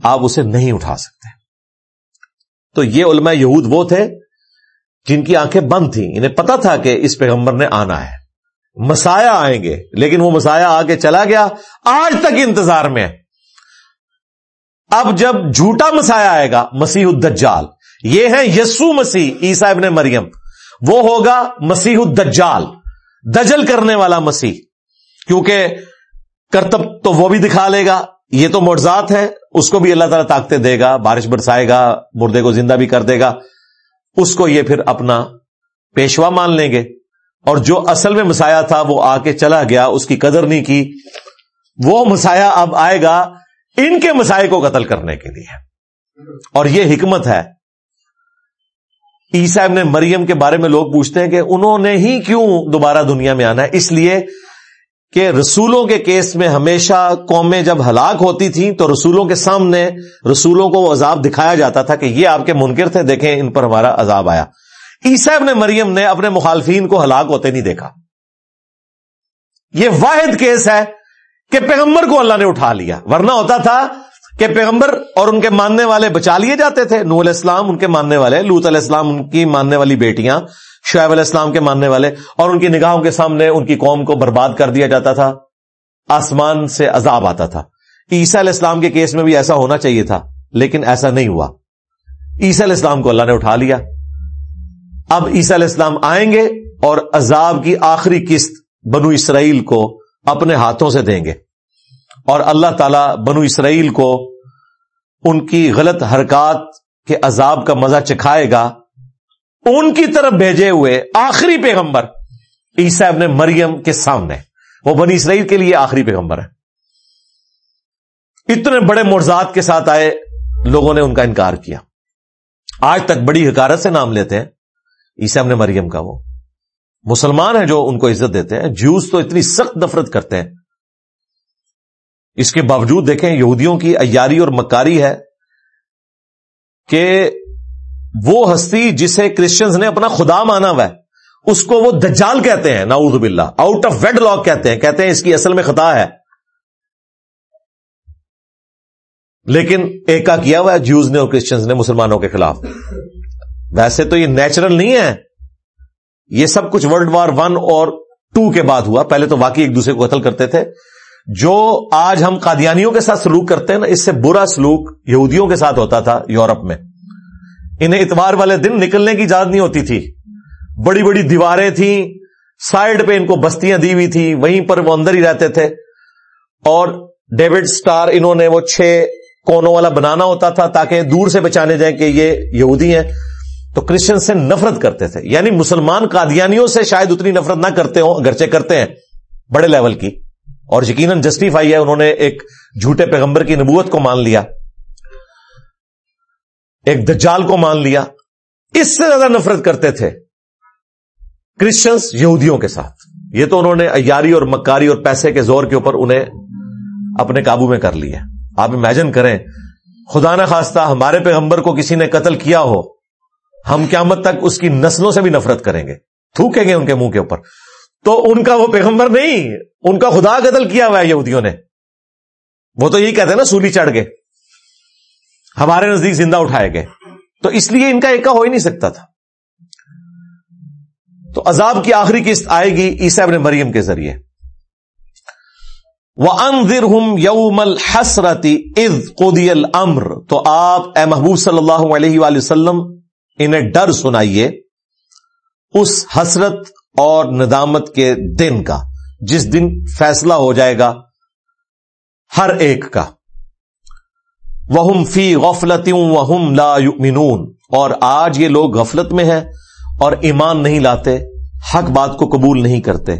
آپ اسے نہیں اٹھا سکتے۔ تو یہ علماء یہود وہ تھے جن کی آنکھیں بند تھیں۔ انہیں پتا تھا کہ اس پیغمبر نے آنا ہے۔ مسایا آئیں گے، لیکن وہ مسایا آگے چلا گیا۔ آج تک انتظار میں اب جب جھوٹا مسایا آئے گا، مسیح الدجال۔ یہ ہے یسو مسیح عیسا ابن مریم۔ وہ ہوگا مسیح الدجال۔ دجل کرنے والا مسیح، کیونکہ کرتب تو وہ بھی دکھا لے گا، یہ تو مرزات ہے اس کو بھی اللہ تعالیٰ طاقتیں دے گا، بارش برسائے گا، مردے کو زندہ بھی کر دے گا، اس کو یہ پھر اپنا پیشوا مان لیں گے۔ اور جو اصل میں مسایا تھا، وہ آ کے چلا گیا، اس کی قدر نہیں کی۔ وہ مسایا اب آئے گا ان کے مسائل کو قتل کرنے کے لیے۔ اور یہ حکمت ہے عیسا ابن مریم کے بارے میں لوگ پوچھتے ہیں کہ انہوں نے ہی کیوں دوبارہ دنیا میں آنا ہے؟ اس لیے کہ رسولوں کے کیس میں ہمیشہ قومیں جب ہلاک ہوتی تھیں تو رسولوں کے سامنے رسولوں کو وہ عذاب دکھایا جاتا تھا کہ یہ آپ کے منکر تھے، دیکھیں ان پر ہمارا عذاب آیا۔ عیسا ابن مریم نے اپنے مخالفین کو ہلاک ہوتے نہیں دیکھا۔ یہ واحد کیس ہے کہ پیغمبر کو اللہ نے اٹھا لیا۔ ورنہ ہوتا تھا کہ پیغمبر اور ان کے ماننے والے بچا لیے جاتے تھے۔ نور علیہ السلام ان کے ماننے والے لوت علیہ السلام ان کی ماننے والی بیٹیاں، شعیب علیہ السلام کے ماننے والے، اور ان کی نگاہوں کے سامنے ان کی قوم کو برباد کر دیا جاتا تھا۔ آسمان سے عذاب آتا تھا۔ عیسیٰ علیہ السلام کے کیس میں بھی ایسا ہونا چاہیے تھا، لیکن ایسا نہیں ہوا۔ عیسیٰ علیہ السلام کو اللہ نے اٹھا لیا۔ اب عیسیٰ علیہ السلام آئیں گے اور عذاب کی آخری قسط بنو اسرائیل کو اپنے ہاتھوں سے دیں گے۔ اور اللہ تعالی بنو اسرائیل کو ان کی غلط حرکات کے عذاب کا مزہ چکھائے گا، ان کی طرف بھیجے ہوئے آخری پیغمبر عیسیٰ ابن مریم کے سامنے۔ وہ بنی اسرائیل کے لیے آخری پیغمبر ہے۔ اتنے بڑے مرزاد کے ساتھ آئے، لوگوں نے ان کا انکار کیا۔ آج تک بڑی حکارت سے نام لیتے ہیں عیسیٰ ابن مریم کا وہ۔ مسلمان ہیں جو ان کو عزت دیتے ہیں جوس تو اتنی سخت نفرت کرتے ہیں۔ اس کے باوجود دیکھیں یہودیوں کی ایاری اور مکاری ہے کہ وہ ہستی جسے کرسچنز نے اپنا خدا مانا ہوا ہے، اس کو وہ دجال کہتے ہیں ناؤد باللہ آؤٹ آف ویڈ لاک کہتے ہیں کہتے ہیں اس کی اصل میں خطا ہے۔ لیکن ایکا کیا ہوا ہے جیوز نے اور کرسچنز نے مسلمانوں کے خلاف۔ ویسے تو یہ نیچرل نہیں ہے۔ یہ سب کچھ ورلڈ وار ون اور ٹو کے بعد ہوا۔ پہلے تو واقعی ایک دوسرے کو قتل کرتے تھے۔ جو آج ہم قادیانیوں کے ساتھ سلوک کرتے ہیں نا، اس سے برا سلوک یہودیوں کے ساتھ ہوتا تھا یورپ میں۔ انہیں اتوار والے دن نکلنے کی اجازت نہیں ہوتی تھی۔ بڑی بڑی دیواریں تھیں سائڈ پہ ان کو بستیاں دی ہوئی تھی وہیں پر وہ اندر ہی رہتے تھے۔ اور ڈیوڈ سٹار انہوں نے وہ چھ کونوں والا بنانا ہوتا تھا تاکہ دور سے بچانے جائیں کہ یہ یہودی ہیں۔ تو کرسچن سے نفرت کرتے تھے۔ یعنی مسلمان قادیانیوں سے شاید اتنی نفرت نہ کرتے ہوں، اگرچہ کرتے ہیں، بڑے لیول کی۔ اور یقیناً جسٹیفائی ہے، انہوں نے ایک جھوٹے پیغمبر کی نبوت کو مان لیا، ایک دجال کو مان لیا، اس سے زیادہ نفرت کرتے تھے کرسچنس یہودیوں کے ساتھ۔ یہ تو انہوں نے ایاری اور مکاری اور پیسے کے زور کے اوپر انہیں اپنے قابو میں کر لی ہے آپ امیجن کریں، خدا نہ خواستہ ہمارے پیغمبر کو کسی نے قتل کیا ہو، ہم قیامت تک اس کی نسلوں سے بھی نفرت کریں گے، تھوکیں گے ان کے منہ کے اوپر۔ تو ان کا وہ پیغمبر نہیں، ان کا خدا قتل کیا ہوا ہے یہودیوں نے۔ وہ تو یہی کہتے ہیں نا، سولی چڑھ گئے۔ ہمارے نزدیک زندہ اٹھائے گئے۔ تو اس لیے ان کا ایک ہو ہی نہیں سکتا تھا۔ تو عذاب کی آخری قسط آئے گی عیسا ابن مریم کے ذریعے۔ وہ انضر ہم یوم الحسرتی از قودی المر تو آپ، اے محبوب صلی اللہ علیہ وآلہ وسلم، انہیں ڈر سنائیے۔ اس حسرت اور ندامت کے دن کا، جس دن فیصلہ ہو جائے گا ہر ایک کا۔ وہ فی غفلتی وہم لا یؤمنون اور آج یہ لوگ غفلت میں ہیں اور ایمان نہیں لاتے، حق بات کو قبول نہیں کرتے۔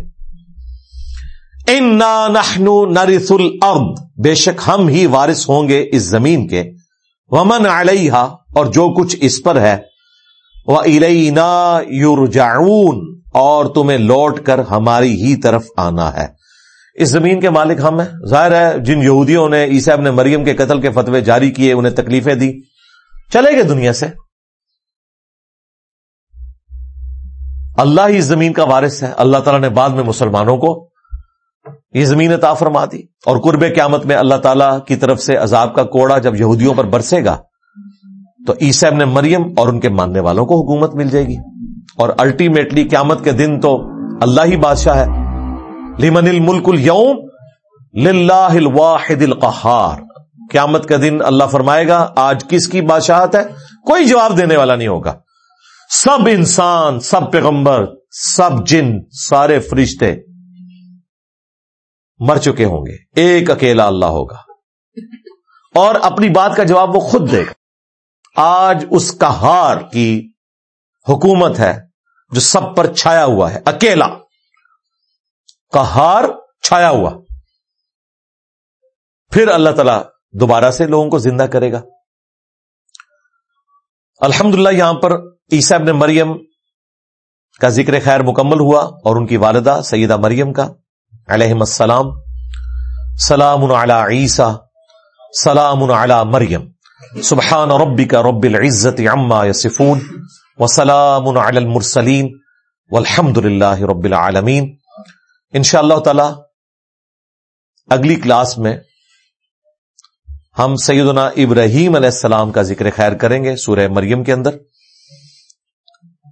ان نحنو نرث الارض بے شک ہم ہی وارث ہوں گے اس زمین کے۔ ومن علیہا اور جو کچھ اس پر ہے۔ وہ الینا یورجعون اور تمہیں لوٹ کر ہماری ہی طرف آنا ہے۔ اس زمین کے مالک ہم ہیں۔ ظاہر ہے جن یہودیوں نے عیسیٰ ابن مریم کے قتل کے فتوے جاری کیے، انہیں تکلیفیں دی چلے گئے دنیا سے۔ اللہ ہی اس زمین کا وارث ہے۔ اللہ تعالیٰ نے بعد میں مسلمانوں کو یہ زمین عطا فرما دی۔ اور قرب قیامت میں اللہ تعالیٰ کی طرف سے عذاب کا کوڑا جب یہودیوں پر برسے گا، تو عیسیٰ ابن مریم اور ان کے ماننے والوں کو حکومت مل جائے گی۔ اور الٹیمیٹلی قیامت کے دن تو اللہ ہی بادشاہ ہے۔ لمن الملک اليوم للہ الواحد القہار۔ قیامت کا دن اللہ فرمائے گا، آج کس کی بادشاہت ہے؟ کوئی جواب دینے والا نہیں ہوگا۔ سب انسان، سب پیغمبر، سب جن، سارے فرشتے مر چکے ہوں گے۔ ایک اکیلا اللہ ہوگا۔ اور اپنی بات کا جواب وہ خود دے گا۔ آج اس کا ہار کی حکومت ہے جو سب پر چھایا ہوا ہے، اکیلا۔ ہار چھایا ہوا۔ پھر اللہ تعالی دوبارہ سے لوگوں کو زندہ کرے گا۔ الحمد یہاں پر عیسیٰ ابن مریم کا ذکر خیر مکمل ہوا اور ان کی والدہ سیدہ مریم کا علیہ السلام۔ سلام علی عیسیٰ، سلام علی مریم۔ سبحان ربک رب العزت عما یسفون وسلام علی المرسلین والحمد للہ رب العالمین۔ ان شاء اللہ تعالی، اگلی کلاس میں ہم سیدنا ابراہیم علیہ السلام کا ذکر خیر کریں گے سورہ مریم کے اندر۔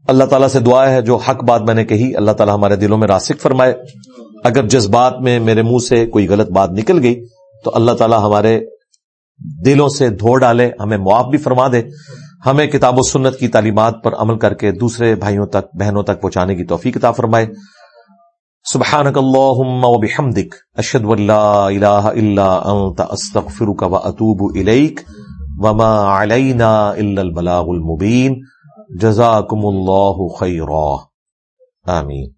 اللہ تعالیٰ سے دعا ہے، جو حق بات میں نے کہی، اللہ تعالیٰ ہمارے دلوں میں راسک فرمائے۔ اگر جذبات میں میرے منہ سے کوئی غلط بات نکل گئی، تو اللہ تعالیٰ ہمارے دلوں سے دھو ڈالے، ہمیں معاف بھی فرما دے۔ ہمیں کتاب و سنت کی تعلیمات پر عمل کر کے دوسرے بھائیوں تک، بہنوں تک پہنچانے کی توفیق عطا فرمائے۔ سبحانك اللهم وبحمدك اشهد ان لا اله الا انت استغفرك واتوب اليك وما علينا الا البلاغ المبين جزاكم الله خيرا امين